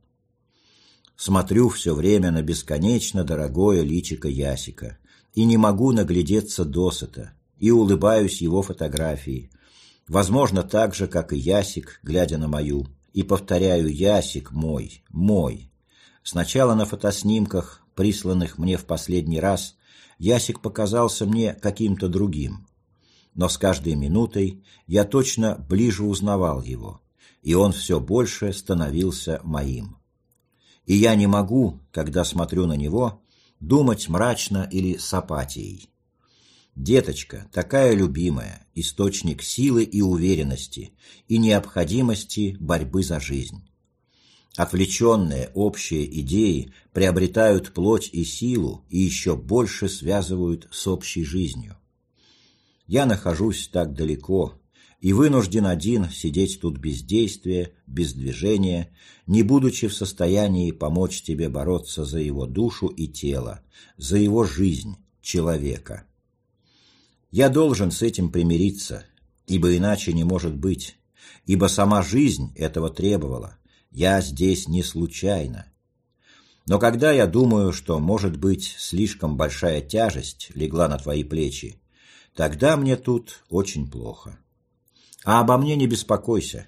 S1: Смотрю все время на бесконечно дорогое личико Ясика и не могу наглядеться досыта, и улыбаюсь его фотографии. Возможно, так же, как и Ясик, глядя на мою, и повторяю «Ясик мой, мой». Сначала на фотоснимках, присланных мне в последний раз, Ясик показался мне каким-то другим. Но с каждой минутой я точно ближе узнавал его и он все больше становился моим. И я не могу, когда смотрю на него, думать мрачно или с апатией. Деточка, такая любимая, источник силы и уверенности, и необходимости борьбы за жизнь. Отвлеченные общие идеи приобретают плоть и силу и еще больше связывают с общей жизнью. Я нахожусь так далеко, и вынужден один сидеть тут без действия, без движения, не будучи в состоянии помочь тебе бороться за его душу и тело, за его жизнь, человека. Я должен с этим примириться, ибо иначе не может быть, ибо сама жизнь этого требовала. Я здесь не случайно. Но когда я думаю, что, может быть, слишком большая тяжесть легла на твои плечи, тогда мне тут очень плохо. А обо мне не беспокойся.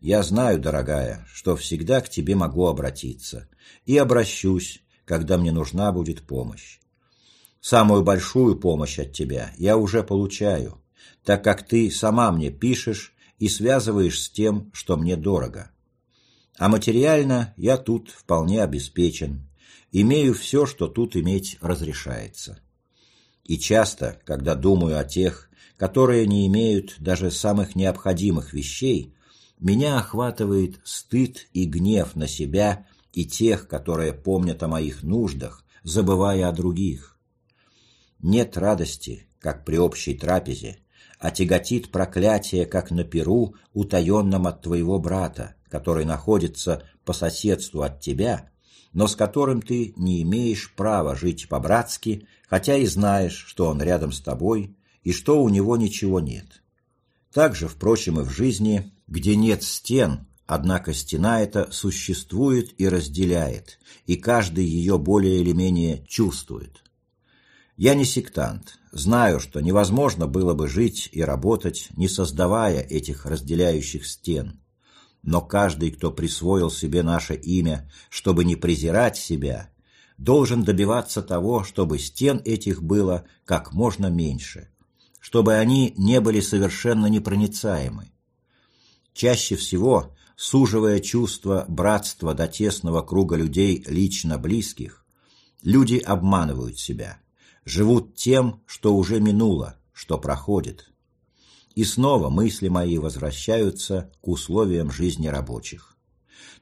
S1: Я знаю, дорогая, что всегда к тебе могу обратиться. И обращусь, когда мне нужна будет помощь. Самую большую помощь от тебя я уже получаю, так как ты сама мне пишешь и связываешь с тем, что мне дорого. А материально я тут вполне обеспечен, имею все, что тут иметь разрешается. И часто, когда думаю о тех, которые не имеют даже самых необходимых вещей, меня охватывает стыд и гнев на себя и тех, которые помнят о моих нуждах, забывая о других. Нет радости, как при общей трапезе, а тяготит проклятие, как на перу, утаенном от твоего брата, который находится по соседству от тебя, но с которым ты не имеешь права жить по-братски, хотя и знаешь, что он рядом с тобой и что у него ничего нет. Так же, впрочем, и в жизни, где нет стен, однако стена эта существует и разделяет, и каждый ее более или менее чувствует. Я не сектант, знаю, что невозможно было бы жить и работать, не создавая этих разделяющих стен. Но каждый, кто присвоил себе наше имя, чтобы не презирать себя, должен добиваться того, чтобы стен этих было как можно меньше, чтобы они не были совершенно непроницаемы. Чаще всего, суживая чувство братства до тесного круга людей лично близких, люди обманывают себя, живут тем, что уже минуло, что проходит. И снова мысли мои возвращаются к условиям жизни рабочих.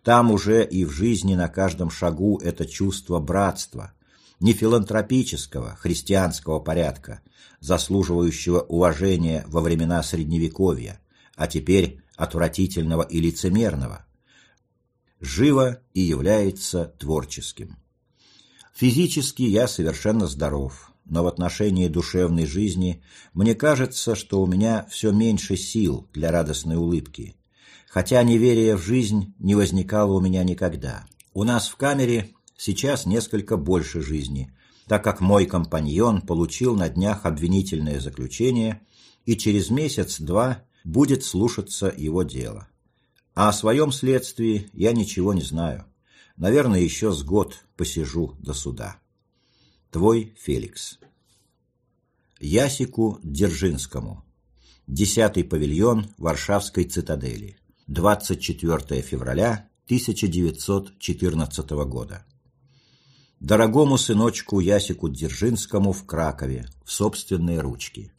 S1: Там уже и в жизни на каждом шагу это чувство братства, не филантропического, христианского порядка, заслуживающего уважения во времена Средневековья, а теперь отвратительного и лицемерного, живо и является творческим. Физически я совершенно здоров, но в отношении душевной жизни мне кажется, что у меня все меньше сил для радостной улыбки, хотя неверие в жизнь не возникало у меня никогда. У нас в камере сейчас несколько больше жизни, так как мой компаньон получил на днях обвинительное заключение, и через месяц-два будет слушаться его дело. А о своем следствии я ничего не знаю. Наверное, еще с год посижу до суда. Твой Феликс. Ясику Дзержинскому. Десятый павильон Варшавской цитадели. 24 февраля 1914 года. Дорогому сыночку Ясику Дзержинскому в Кракове, в собственные ручки.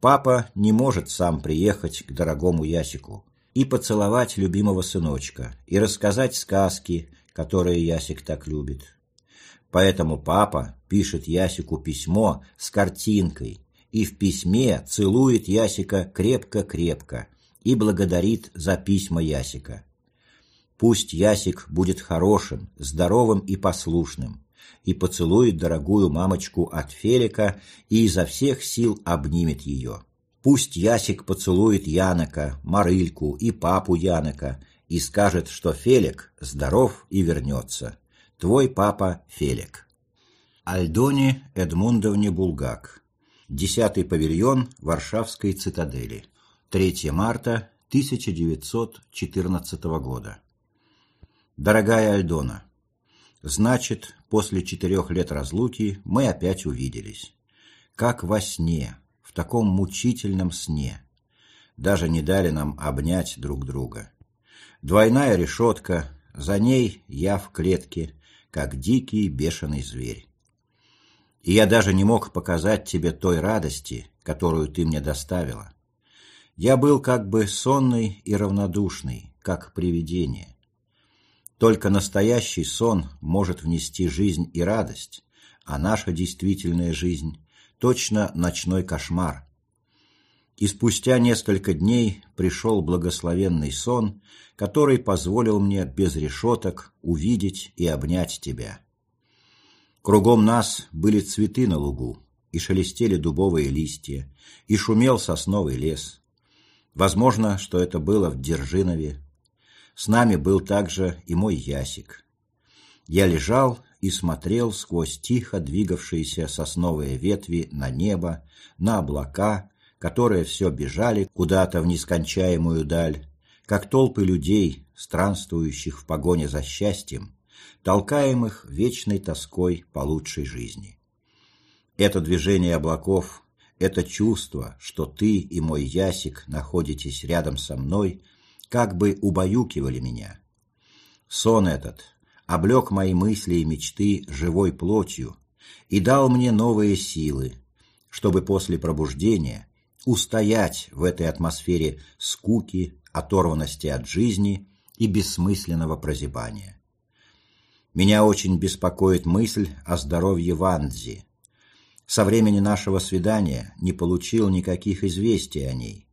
S1: Папа не может сам приехать к дорогому Ясику и поцеловать любимого сыночка, и рассказать сказки, которые Ясик так любит. Поэтому папа пишет Ясику письмо с картинкой и в письме целует Ясика крепко-крепко и благодарит за письма Ясика. Пусть Ясик будет хорошим, здоровым и послушным, и поцелует дорогую мамочку от Фелика и изо всех сил обнимет ее. Пусть Ясик поцелует Янока, Марыльку и папу Янока и скажет, что Фелик здоров и вернется. Твой папа Фелик. Альдоне Эдмундовне Булгак. Десятый павильон Варшавской цитадели. 3 марта 1914 года. Дорогая Альдона, Значит, после четырех лет разлуки мы опять увиделись. Как во сне, в таком мучительном сне. Даже не дали нам обнять друг друга. Двойная решетка, за ней я в клетке, как дикий бешеный зверь. И я даже не мог показать тебе той радости, которую ты мне доставила. Я был как бы сонный и равнодушный, как привидение. Только настоящий сон может внести жизнь и радость, а наша действительная жизнь – точно ночной кошмар. И спустя несколько дней пришел благословенный сон, который позволил мне без решеток увидеть и обнять тебя. Кругом нас были цветы на лугу, и шелестели дубовые листья, и шумел сосновый лес. Возможно, что это было в Держинове, с нами был также и мой ясик. Я лежал и смотрел сквозь тихо двигавшиеся сосновые ветви на небо, на облака, которые все бежали куда-то в нескончаемую даль, как толпы людей, странствующих в погоне за счастьем, толкаемых вечной тоской по лучшей жизни. Это движение облаков, это чувство, что ты и мой ясик находитесь рядом со мной – как бы убаюкивали меня. Сон этот облег мои мысли и мечты живой плотью и дал мне новые силы, чтобы после пробуждения устоять в этой атмосфере скуки, оторванности от жизни и бессмысленного прозябания. Меня очень беспокоит мысль о здоровье Вандзи. Со времени нашего свидания не получил никаких известий о ней.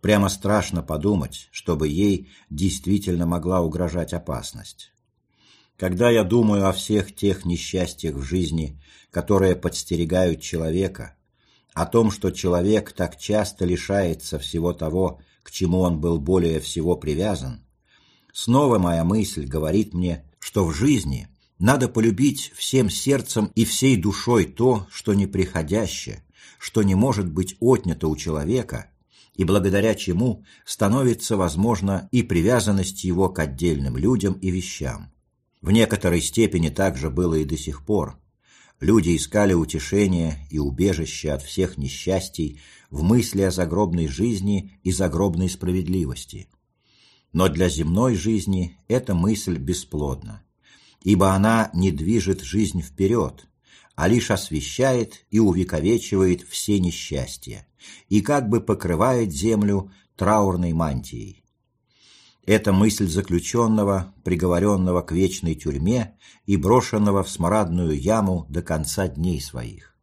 S1: Прямо страшно подумать, чтобы ей действительно могла угрожать опасность. Когда я думаю о всех тех несчастьях в жизни, которые подстерегают человека, о том, что человек так часто лишается всего того, к чему он был более всего привязан, снова моя мысль говорит мне, что в жизни надо полюбить всем сердцем и всей душой то, что неприходяще, что не может быть отнято у человека, и благодаря чему становится возможна и привязанность его к отдельным людям и вещам. В некоторой степени так же было и до сих пор. Люди искали утешения и убежища от всех несчастий в мысли о загробной жизни и загробной справедливости. Но для земной жизни эта мысль бесплодна, ибо она не движет жизнь вперед, а лишь освещает и увековечивает все несчастья и как бы покрывает землю траурной мантией. Это мысль заключенного, приговоренного к вечной тюрьме и брошенного в смрадную яму до конца дней своих.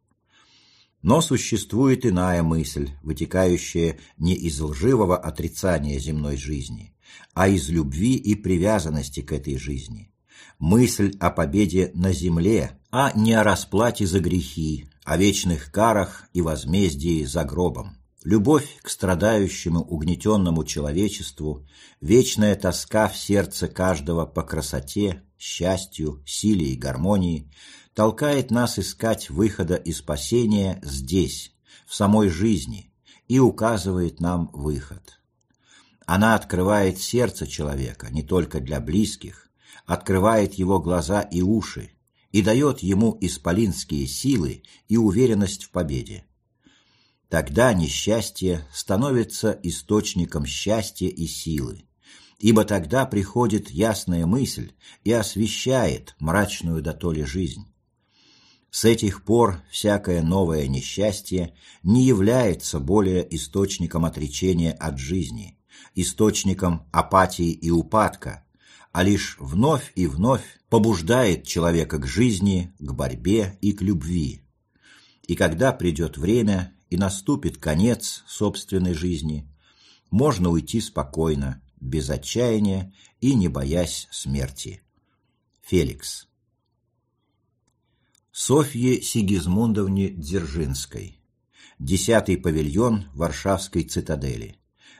S1: Но существует иная мысль, вытекающая не из лживого отрицания земной жизни, а из любви и привязанности к этой жизни. Мысль о победе на земле, а не о расплате за грехи, о вечных карах и возмездии за гробом. Любовь к страдающему, угнетенному человечеству, вечная тоска в сердце каждого по красоте, счастью, силе и гармонии толкает нас искать выхода и спасения здесь, в самой жизни, и указывает нам выход. Она открывает сердце человека не только для близких, открывает его глаза и уши и дает ему исполинские силы и уверенность в победе. Тогда несчастье становится источником счастья и силы, ибо тогда приходит ясная мысль и освещает мрачную дотоле жизнь. С этих пор всякое новое несчастье не является более источником отречения от жизни, источником апатии и упадка, а лишь вновь и вновь побуждает человека к жизни, к борьбе и к любви. И когда придет время и наступит конец собственной жизни, можно уйти спокойно, без отчаяния и не боясь смерти. Феликс Софье Сигизмундовне Дзержинской Десятый павильон Варшавской цитадели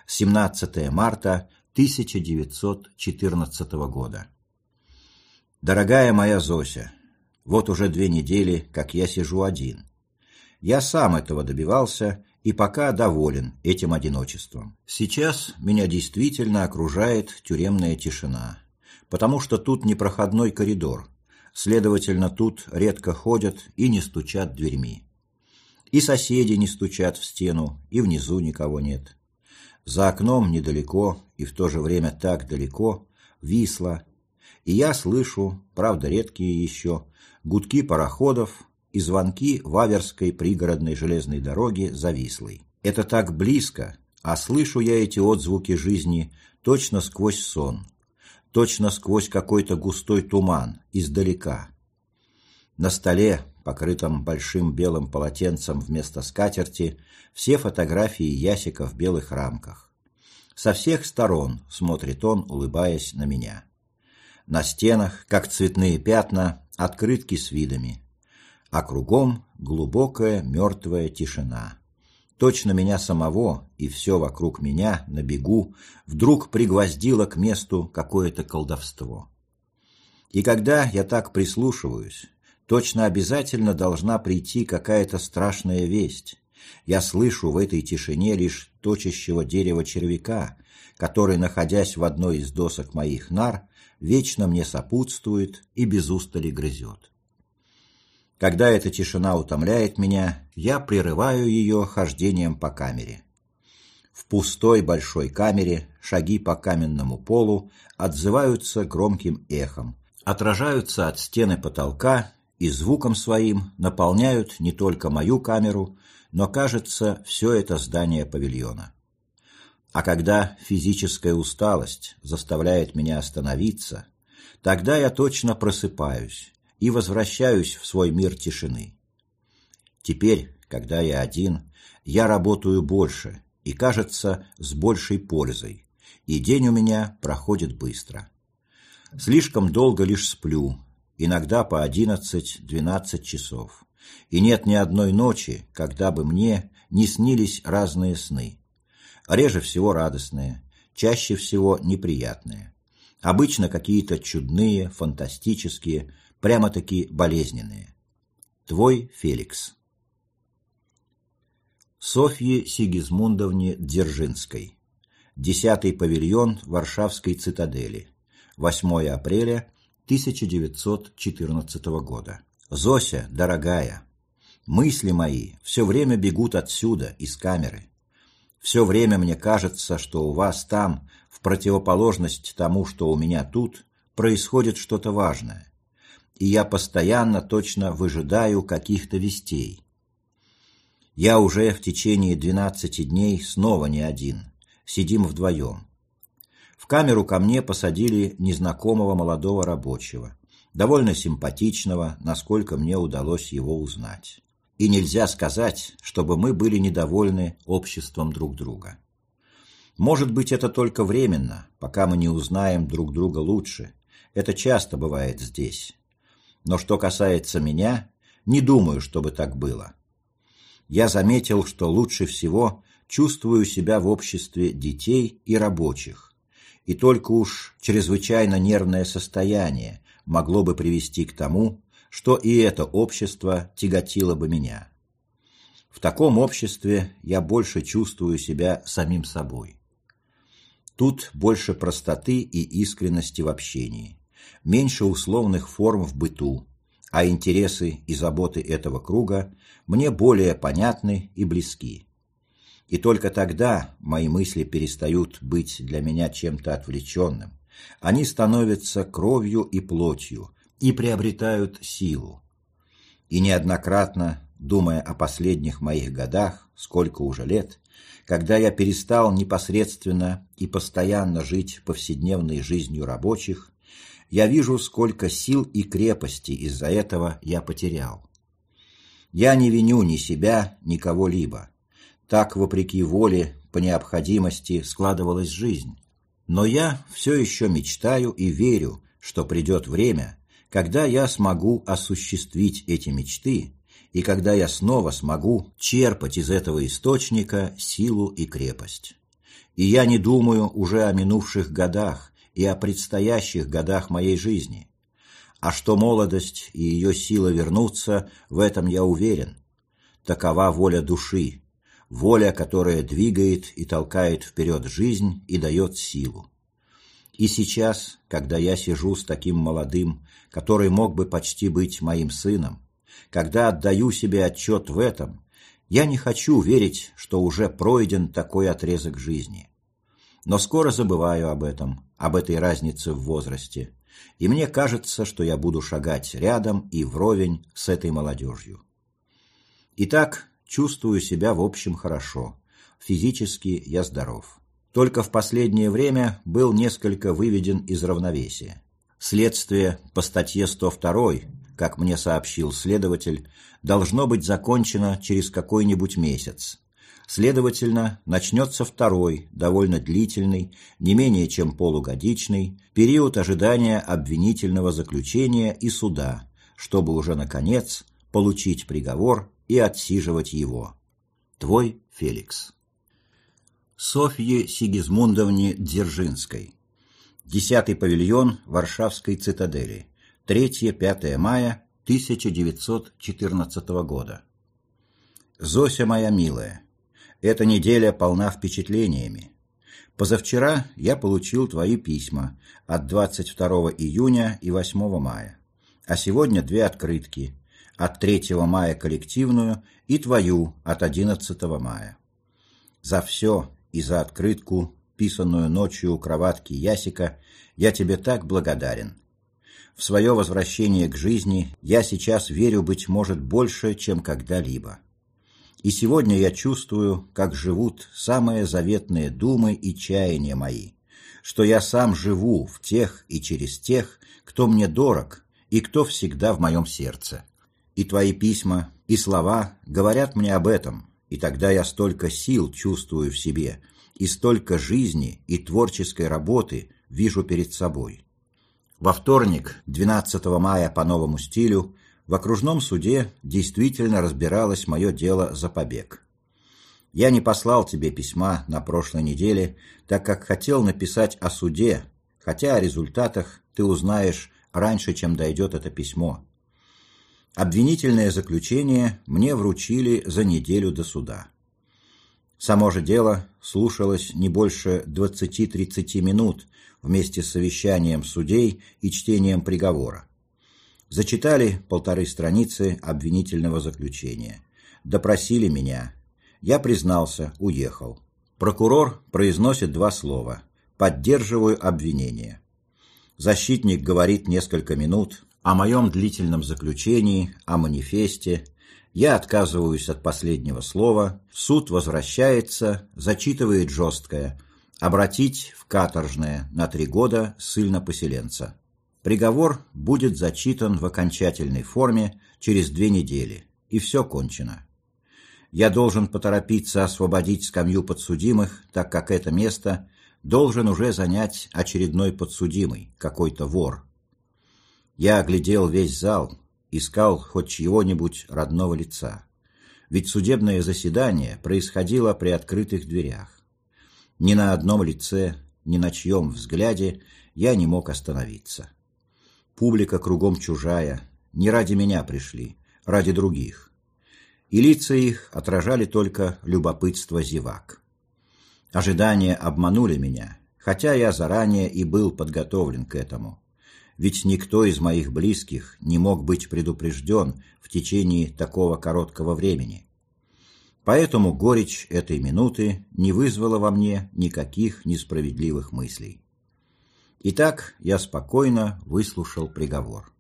S1: 17 марта 1914 года. Дорогая моя Зося, вот уже две недели, как я сижу один. Я сам этого добивался и пока доволен этим одиночеством. Сейчас меня действительно окружает тюремная тишина, потому что тут непроходной коридор, следовательно, тут редко ходят и не стучат дверьми. И соседи не стучат в стену, и внизу никого нет. За окном недалеко и в то же время так далеко Висла, и я слышу, правда редкие еще, гудки пароходов и звонки Ваверской пригородной железной дороги за Вислой. Это так близко, а слышу я эти отзвуки жизни точно сквозь сон, точно сквозь какой-то густой туман, издалека. На столе покрытом большим белым полотенцем вместо скатерти, все фотографии Ясика в белых рамках. Со всех сторон смотрит он, улыбаясь на меня. На стенах, как цветные пятна, открытки с видами. А кругом глубокая мертвая тишина. Точно меня самого и все вокруг меня на бегу вдруг пригвоздило к месту какое-то колдовство. И когда я так прислушиваюсь, точно обязательно должна прийти какая-то страшная весть. Я слышу в этой тишине лишь точащего дерева червяка, который, находясь в одной из досок моих нар, вечно мне сопутствует и без устали грызет. Когда эта тишина утомляет меня, я прерываю ее хождением по камере. В пустой большой камере шаги по каменному полу отзываются громким эхом, отражаются от стены потолка и звуком своим наполняют не только мою камеру, но, кажется, все это здание павильона. А когда физическая усталость заставляет меня остановиться, тогда я точно просыпаюсь и возвращаюсь в свой мир тишины. Теперь, когда я один, я работаю больше и, кажется, с большей пользой, и день у меня проходит быстро. Слишком долго лишь сплю, иногда по 11-12 часов, и нет ни одной ночи, когда бы мне не снились разные сны. Реже всего радостные, чаще всего неприятные. Обычно какие-то чудные, фантастические, прямо-таки болезненные. Твой Феликс. Софье Сигизмундовне Дзержинской. Десятый павильон Варшавской цитадели. 8 апреля 1914 года. Зося, дорогая, мысли мои все время бегут отсюда, из камеры. Все время мне кажется, что у вас там, в противоположность тому, что у меня тут, происходит что-то важное. И я постоянно точно выжидаю каких-то вестей. Я уже в течение двенадцати дней снова не один. Сидим вдвоем. В камеру ко мне посадили незнакомого молодого рабочего, довольно симпатичного, насколько мне удалось его узнать. И нельзя сказать, чтобы мы были недовольны обществом друг друга. Может быть, это только временно, пока мы не узнаем друг друга лучше. Это часто бывает здесь. Но что касается меня, не думаю, чтобы так было я заметил, что лучше всего чувствую себя в обществе детей и рабочих, и только уж чрезвычайно нервное состояние могло бы привести к тому, что и это общество тяготило бы меня. В таком обществе я больше чувствую себя самим собой. Тут больше простоты и искренности в общении, меньше условных форм в быту, а интересы и заботы этого круга мне более понятны и близки. И только тогда мои мысли перестают быть для меня чем-то отвлеченным. Они становятся кровью и плотью и приобретают силу. И неоднократно, думая о последних моих годах, сколько уже лет, когда я перестал непосредственно и постоянно жить повседневной жизнью рабочих, я вижу, сколько сил и крепости из-за этого я потерял. Я не виню ни себя, ни кого-либо. Так, вопреки воле, по необходимости складывалась жизнь. Но я все еще мечтаю и верю, что придет время, когда я смогу осуществить эти мечты и когда я снова смогу черпать из этого источника силу и крепость. И я не думаю уже о минувших годах, и о предстоящих годах моей жизни. А что молодость и ее сила вернутся, в этом я уверен. Такова воля души, воля, которая двигает и толкает вперед жизнь и дает силу. И сейчас, когда я сижу с таким молодым, который мог бы почти быть моим сыном, когда отдаю себе отчет в этом, я не хочу верить, что уже пройден такой отрезок жизни. Но скоро забываю об этом, об этой разнице в возрасте, и мне кажется, что я буду шагать рядом и вровень с этой молодежью. Итак, чувствую себя в общем хорошо, физически я здоров. Только в последнее время был несколько выведен из равновесия. Следствие по статье 102, как мне сообщил следователь, должно быть закончено через какой-нибудь месяц, Следовательно, начнется второй, довольно длительный, не менее чем полугодичный, период ожидания обвинительного заключения и суда, чтобы уже, наконец, получить приговор и отсиживать его. Твой Феликс. Софье Сигизмундовне Дзержинской. Десятый павильон Варшавской цитадели. 3-5 мая 1914 года. Зося моя милая, эта неделя полна впечатлениями. Позавчера я получил твои письма от 22 июня и 8 мая, а сегодня две открытки от 3 мая коллективную и твою от 11 мая. За все и за открытку, писанную ночью у кроватки Ясика, я тебе так благодарен. В свое возвращение к жизни я сейчас верю, быть может, больше, чем когда-либо И сегодня я чувствую, как живут самые заветные думы и чаяния мои, что я сам живу в тех и через тех, кто мне дорог и кто всегда в моем сердце. И твои письма, и слова говорят мне об этом, и тогда я столько сил чувствую в себе, и столько жизни и творческой работы вижу перед собой. Во вторник, 12 мая по новому стилю, в окружном суде действительно разбиралось мое дело за побег. Я не послал тебе письма на прошлой неделе, так как хотел написать о суде, хотя о результатах ты узнаешь раньше, чем дойдет это письмо. Обвинительное заключение мне вручили за неделю до суда. Само же дело слушалось не больше 20-30 минут вместе с совещанием судей и чтением приговора. Зачитали полторы страницы обвинительного заключения. Допросили меня. Я признался, уехал. Прокурор произносит два слова. «Поддерживаю обвинение». Защитник говорит несколько минут о моем длительном заключении, о манифесте. Я отказываюсь от последнего слова. Суд возвращается, зачитывает жесткое. Обратить в каторжное на три года ссыльно-поселенца. Приговор будет зачитан в окончательной форме через две недели, и все кончено. Я должен поторопиться освободить скамью подсудимых, так как это место должен уже занять очередной подсудимый, какой-то вор. Я оглядел весь зал, искал хоть чьего-нибудь родного лица. Ведь судебное заседание происходило при открытых дверях. Ни на одном лице, ни на чьем взгляде я не мог остановиться. Публика кругом чужая, не ради меня пришли, ради других. И лица их отражали только любопытство зевак. Ожидания обманули меня, хотя я заранее и был подготовлен к этому. Ведь никто из моих близких не мог быть предупрежден в течение такого короткого времени. Поэтому горечь этой минуты не вызвала во мне никаких несправедливых мыслей. Итак, я спокойно выслушал приговор.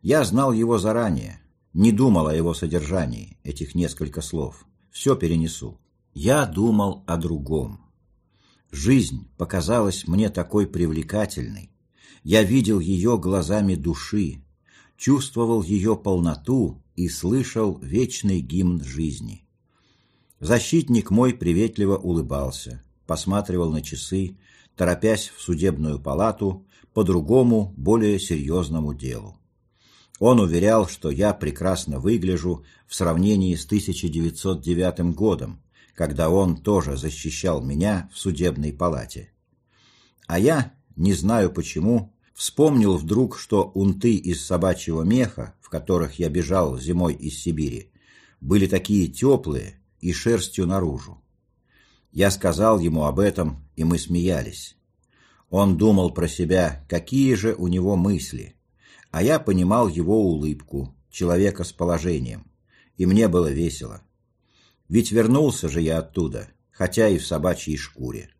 S1: Я знал его заранее, не думал о его содержании, этих несколько слов. Все перенесу. Я думал о другом. Жизнь показалась мне такой привлекательной. Я видел ее глазами души, чувствовал ее полноту и слышал вечный гимн жизни. Защитник мой приветливо улыбался, посматривал на часы, торопясь в судебную палату по другому, более серьезному делу. Он уверял, что я прекрасно выгляжу в сравнении с 1909 годом, когда он тоже защищал меня в судебной палате. А я, не знаю почему, вспомнил вдруг, что унты из собачьего меха, в которых я бежал зимой из Сибири, были такие теплые и шерстью наружу. Я сказал ему об этом, и мы смеялись. Он думал про себя, какие же у него мысли, а я понимал его улыбку, человека с положением, и мне было весело. Ведь вернулся же я оттуда, хотя и в собачьей шкуре.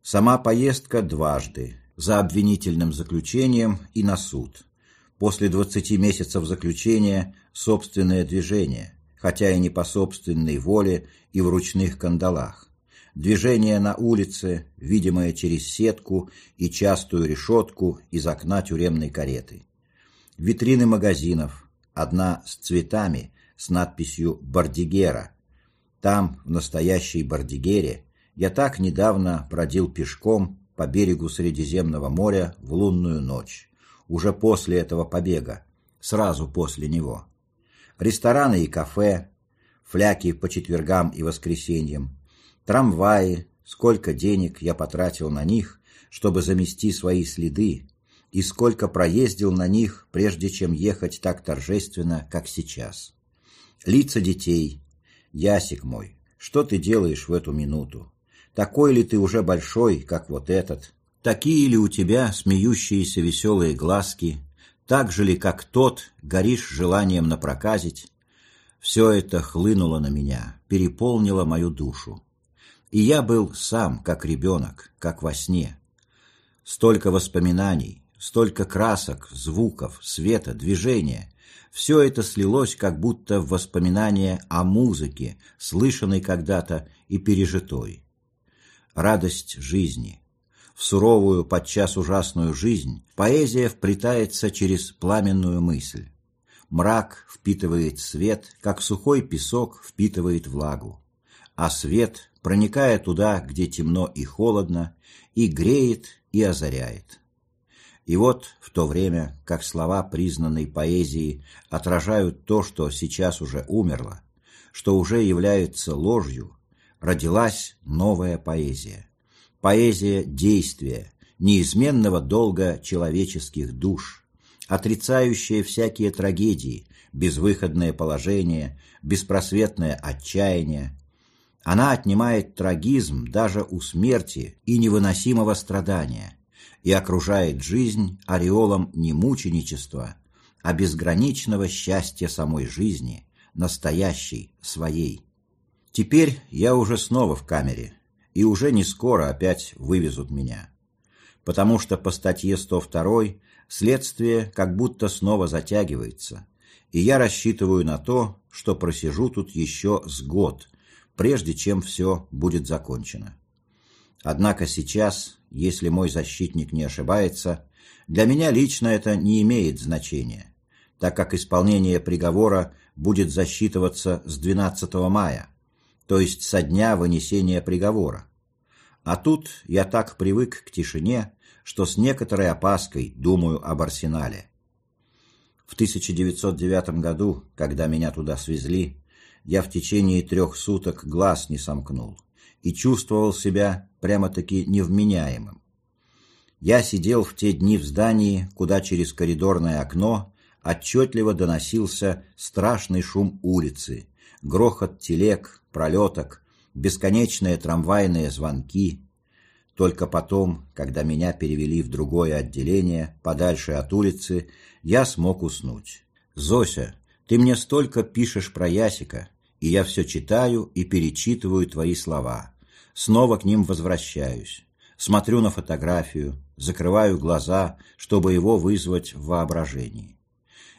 S1: Сама поездка дважды, за обвинительным заключением и на суд. После двадцати месяцев заключения собственное движение, хотя и не по собственной воле и в ручных кандалах. Движение на улице, видимое через сетку и частую решетку из окна тюремной кареты. Витрины магазинов, одна с цветами, с надписью «Бардигера». Там, в настоящей Бардигере, я так недавно бродил пешком по берегу Средиземного моря в лунную ночь, уже после этого побега, сразу после него рестораны и кафе, фляки по четвергам и воскресеньям, трамваи, сколько денег я потратил на них, чтобы замести свои следы, и сколько проездил на них, прежде чем ехать так торжественно, как сейчас. Лица детей. Ясик мой, что ты делаешь в эту минуту? Такой ли ты уже большой, как вот этот? Такие ли у тебя смеющиеся веселые глазки, так же ли, как тот, горишь желанием напроказить, все это хлынуло на меня, переполнило мою душу. И я был сам, как ребенок, как во сне. Столько воспоминаний, столько красок, звуков, света, движения, Все это слилось как будто в воспоминание о музыке, слышанной когда-то и пережитой. Радость жизни. В суровую, подчас ужасную жизнь поэзия вплетается через пламенную мысль. Мрак впитывает свет, как сухой песок впитывает влагу. А свет, проникая туда, где темно и холодно, и греет, и озаряет. И вот в то время, как слова признанной поэзии отражают то, что сейчас уже умерло, что уже является ложью, родилась новая поэзия. Поэзия действия, неизменного долга человеческих душ, отрицающая всякие трагедии, безвыходное положение, беспросветное отчаяние. Она отнимает трагизм даже у смерти и невыносимого страдания и окружает жизнь ореолом не мученичества, а безграничного счастья самой жизни, настоящей, своей. Теперь я уже снова в камере, и уже не скоро опять вывезут меня. Потому что по статье 102 следствие как будто снова затягивается, и я рассчитываю на то, что просижу тут еще с год, прежде чем все будет закончено. Однако сейчас, если мой защитник не ошибается, для меня лично это не имеет значения, так как исполнение приговора будет засчитываться с 12 мая, то есть со дня вынесения приговора. А тут я так привык к тишине, что с некоторой опаской думаю об арсенале. В 1909 году, когда меня туда свезли, я в течение трех суток глаз не сомкнул и чувствовал себя прямо-таки невменяемым. Я сидел в те дни в здании, куда через коридорное окно отчетливо доносился страшный шум улицы, грохот телег, пролеток, бесконечные трамвайные звонки, только потом, когда меня перевели в другое отделение, подальше от улицы, я смог уснуть. «Зося, ты мне столько пишешь про Ясика, и я все читаю и перечитываю твои слова. Снова к ним возвращаюсь. Смотрю на фотографию, закрываю глаза, чтобы его вызвать в воображении.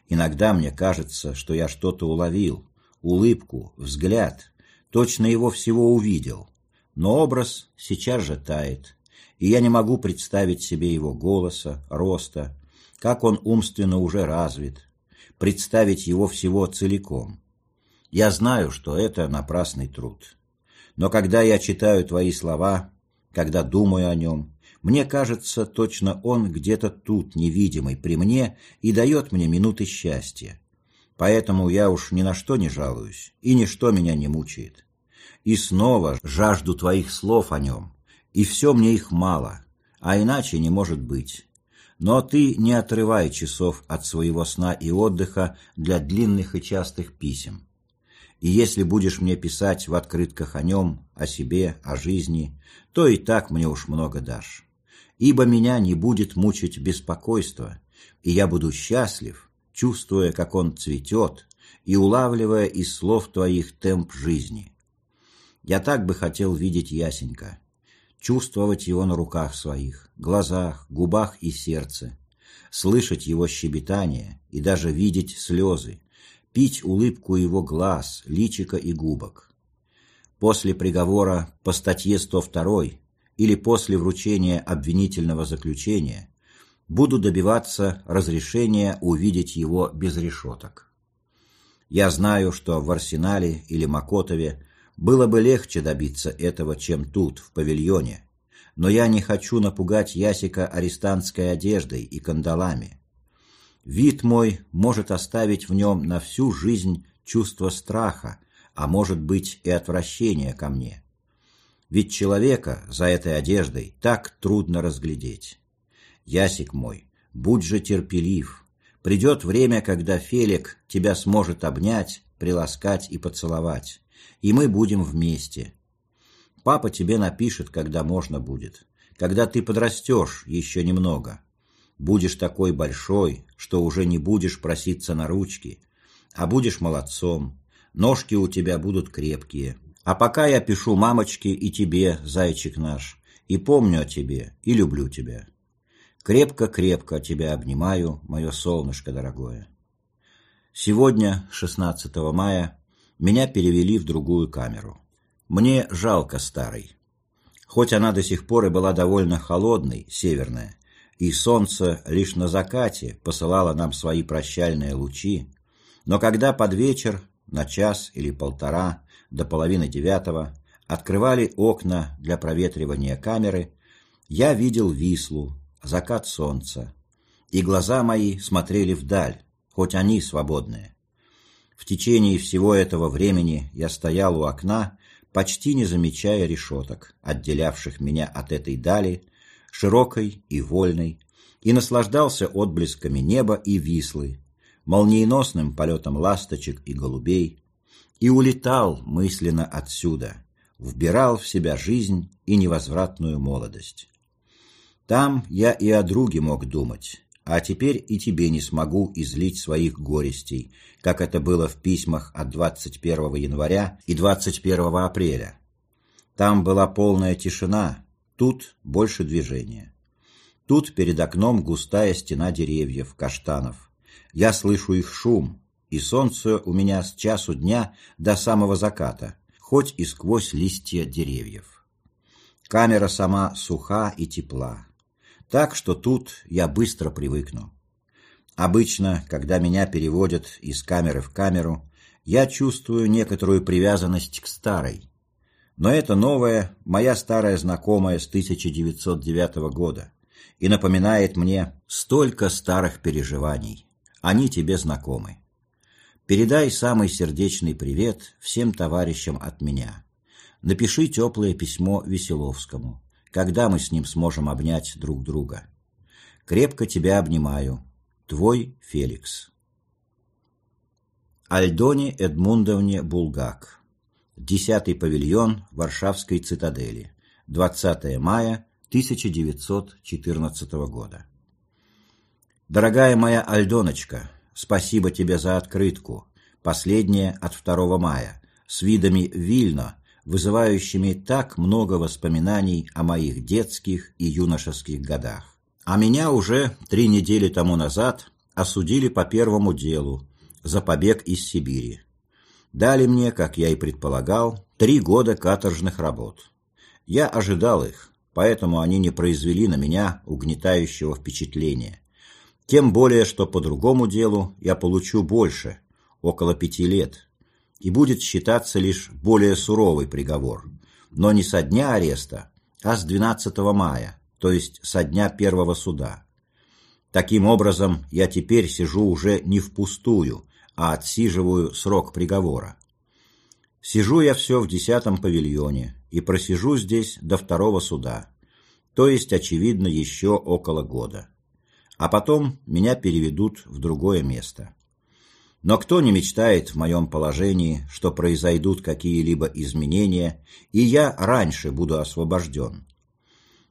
S1: Иногда мне кажется, что я что-то уловил, улыбку, взгляд, точно его всего увидел, но образ сейчас же тает, и я не могу представить себе его голоса, роста, как он умственно уже развит, представить его всего целиком. Я знаю, что это напрасный труд. Но когда я читаю твои слова, когда думаю о нем, мне кажется, точно он где-то тут, невидимый, при мне, и дает мне минуты счастья. Поэтому я уж ни на что не жалуюсь, и ничто меня не мучает и снова жажду твоих слов о нем, и все мне их мало, а иначе не может быть. Но ты не отрывай часов от своего сна и отдыха для длинных и частых писем. И если будешь мне писать в открытках о нем, о себе, о жизни, то и так мне уж много дашь. Ибо меня не будет мучить беспокойство, и я буду счастлив, чувствуя, как он цветет, и улавливая из слов твоих темп жизни. Я так бы хотел видеть Ясенька, чувствовать его на руках своих, глазах, губах и сердце, слышать его щебетание и даже видеть слезы, пить улыбку его глаз, личика и губок. После приговора по статье 102 или после вручения обвинительного заключения буду добиваться разрешения увидеть его без решеток. Я знаю, что в Арсенале или Макотове было бы легче добиться этого, чем тут, в павильоне, но я не хочу напугать Ясика арестантской одеждой и кандалами. Вид мой может оставить в нем на всю жизнь чувство страха, а может быть и отвращения ко мне. Ведь человека за этой одеждой так трудно разглядеть. Ясик мой, будь же терпелив. Придет время, когда Фелик тебя сможет обнять, приласкать и поцеловать и мы будем вместе. Папа тебе напишет, когда можно будет, когда ты подрастешь еще немного. Будешь такой большой, что уже не будешь проситься на ручки, а будешь молодцом, ножки у тебя будут крепкие. А пока я пишу мамочке и тебе, зайчик наш, и помню о тебе, и люблю тебя. Крепко-крепко тебя обнимаю, мое солнышко дорогое. Сегодня, 16 мая, меня перевели в другую камеру. Мне жалко старой. Хоть она до сих пор и была довольно холодной, северная, и солнце лишь на закате посылало нам свои прощальные лучи, но когда под вечер, на час или полтора, до половины девятого, открывали окна для проветривания камеры, я видел Вислу, закат солнца, и глаза мои смотрели вдаль, хоть они свободные. В течение всего этого времени я стоял у окна, почти не замечая решеток, отделявших меня от этой дали, широкой и вольной, и наслаждался отблесками неба и Вислы, молниеносным полетом ласточек и голубей, и улетал мысленно отсюда, вбирал в себя жизнь и невозвратную молодость. Там я и о друге мог думать, а теперь и тебе не смогу излить своих горестей, как это было в письмах от 21 января и 21 апреля. Там была полная тишина, тут больше движения. Тут перед окном густая стена деревьев, каштанов. Я слышу их шум, и солнце у меня с часу дня до самого заката, хоть и сквозь листья деревьев. Камера сама суха и тепла так что тут я быстро привыкну. Обычно, когда меня переводят из камеры в камеру, я чувствую некоторую привязанность к старой. Но это новая, моя старая знакомая с 1909 года и напоминает мне столько старых переживаний. Они тебе знакомы. Передай самый сердечный привет всем товарищам от меня. Напиши теплое письмо Веселовскому. Когда мы с ним сможем обнять друг друга? Крепко тебя обнимаю. Твой Феликс. Альдоне Эдмундовне Булгак. Десятый павильон Варшавской цитадели. 20 мая 1914 года. Дорогая моя Альдоночка, спасибо тебе за открытку, последняя от 2 мая, с видами Вильно вызывающими так много воспоминаний о моих детских и юношеских годах. А меня уже три недели тому назад осудили по первому делу за побег из Сибири. Дали мне, как я и предполагал, три года каторжных работ. Я ожидал их, поэтому они не произвели на меня угнетающего впечатления. Тем более, что по другому делу я получу больше, около пяти лет, и будет считаться лишь более суровый приговор, но не со дня ареста, а с 12 мая, то есть со дня первого суда. Таким образом, я теперь сижу уже не впустую, а отсиживаю срок приговора. Сижу я все в десятом павильоне и просижу здесь до второго суда, то есть, очевидно, еще около года. А потом меня переведут в другое место. Но кто не мечтает в моем положении, что произойдут какие-либо изменения, и я раньше буду освобожден?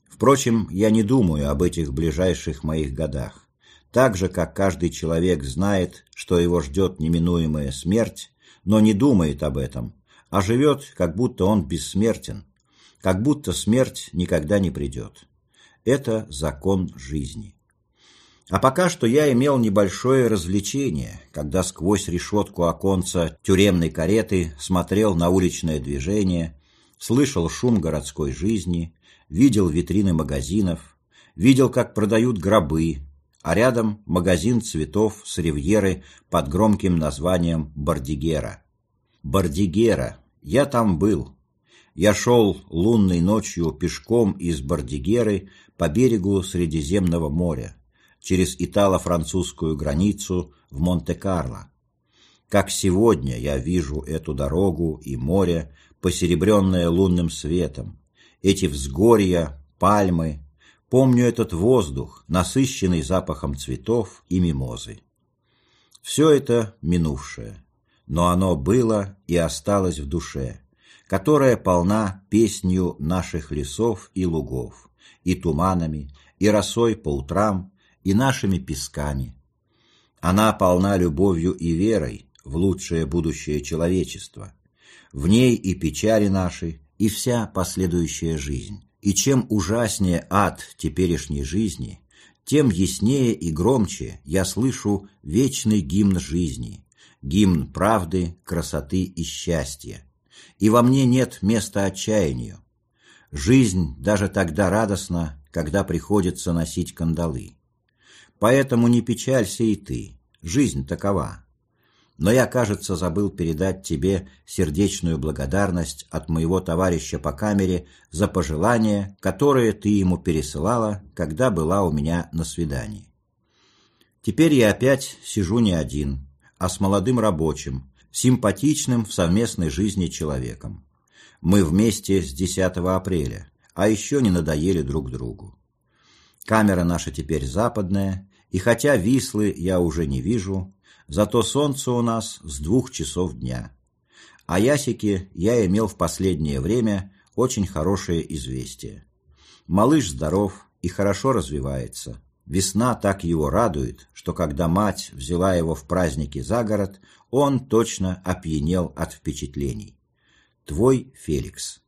S1: Впрочем, я не думаю об этих ближайших моих годах. Так же, как каждый человек знает, что его ждет неминуемая смерть, но не думает об этом, а живет, как будто он бессмертен, как будто смерть никогда не придет. Это закон жизни. А пока что я имел небольшое развлечение, когда сквозь решетку оконца тюремной кареты смотрел на уличное движение, слышал шум городской жизни, видел витрины магазинов, видел, как продают гробы, а рядом магазин цветов с ривьеры под громким названием Бардигера. Бардигера. Я там был. Я шел лунной ночью пешком из Бардигеры по берегу Средиземного моря через итало-французскую границу в Монте-Карло. Как сегодня я вижу эту дорогу и море, посеребренное лунным светом, эти взгорья, пальмы, помню этот воздух, насыщенный запахом цветов и мимозы. Все это минувшее, но оно было и осталось в душе, которая полна песнью наших лесов и лугов, и туманами, и росой по утрам, и нашими песками. Она полна любовью и верой в лучшее будущее человечества. В ней и печали наши, и вся последующая жизнь. И чем ужаснее ад теперешней жизни, тем яснее и громче я слышу вечный гимн жизни, гимн правды, красоты и счастья. И во мне нет места отчаянию. Жизнь даже тогда радостна, когда приходится носить кандалы. Поэтому не печалься и ты, жизнь такова. Но я, кажется, забыл передать тебе сердечную благодарность от моего товарища по камере за пожелания, которые ты ему пересылала, когда была у меня на свидании. Теперь я опять сижу не один, а с молодым рабочим, симпатичным в совместной жизни человеком. Мы вместе с 10 апреля, а еще не надоели друг другу. Камера наша теперь западная, и хотя Вислы я уже не вижу, зато солнце у нас с двух часов дня. О Ясике я имел в последнее время очень хорошее известие. Малыш здоров и хорошо развивается. Весна так его радует, что когда мать взяла его в праздники за город, он точно опьянел от впечатлений. Твой Феликс.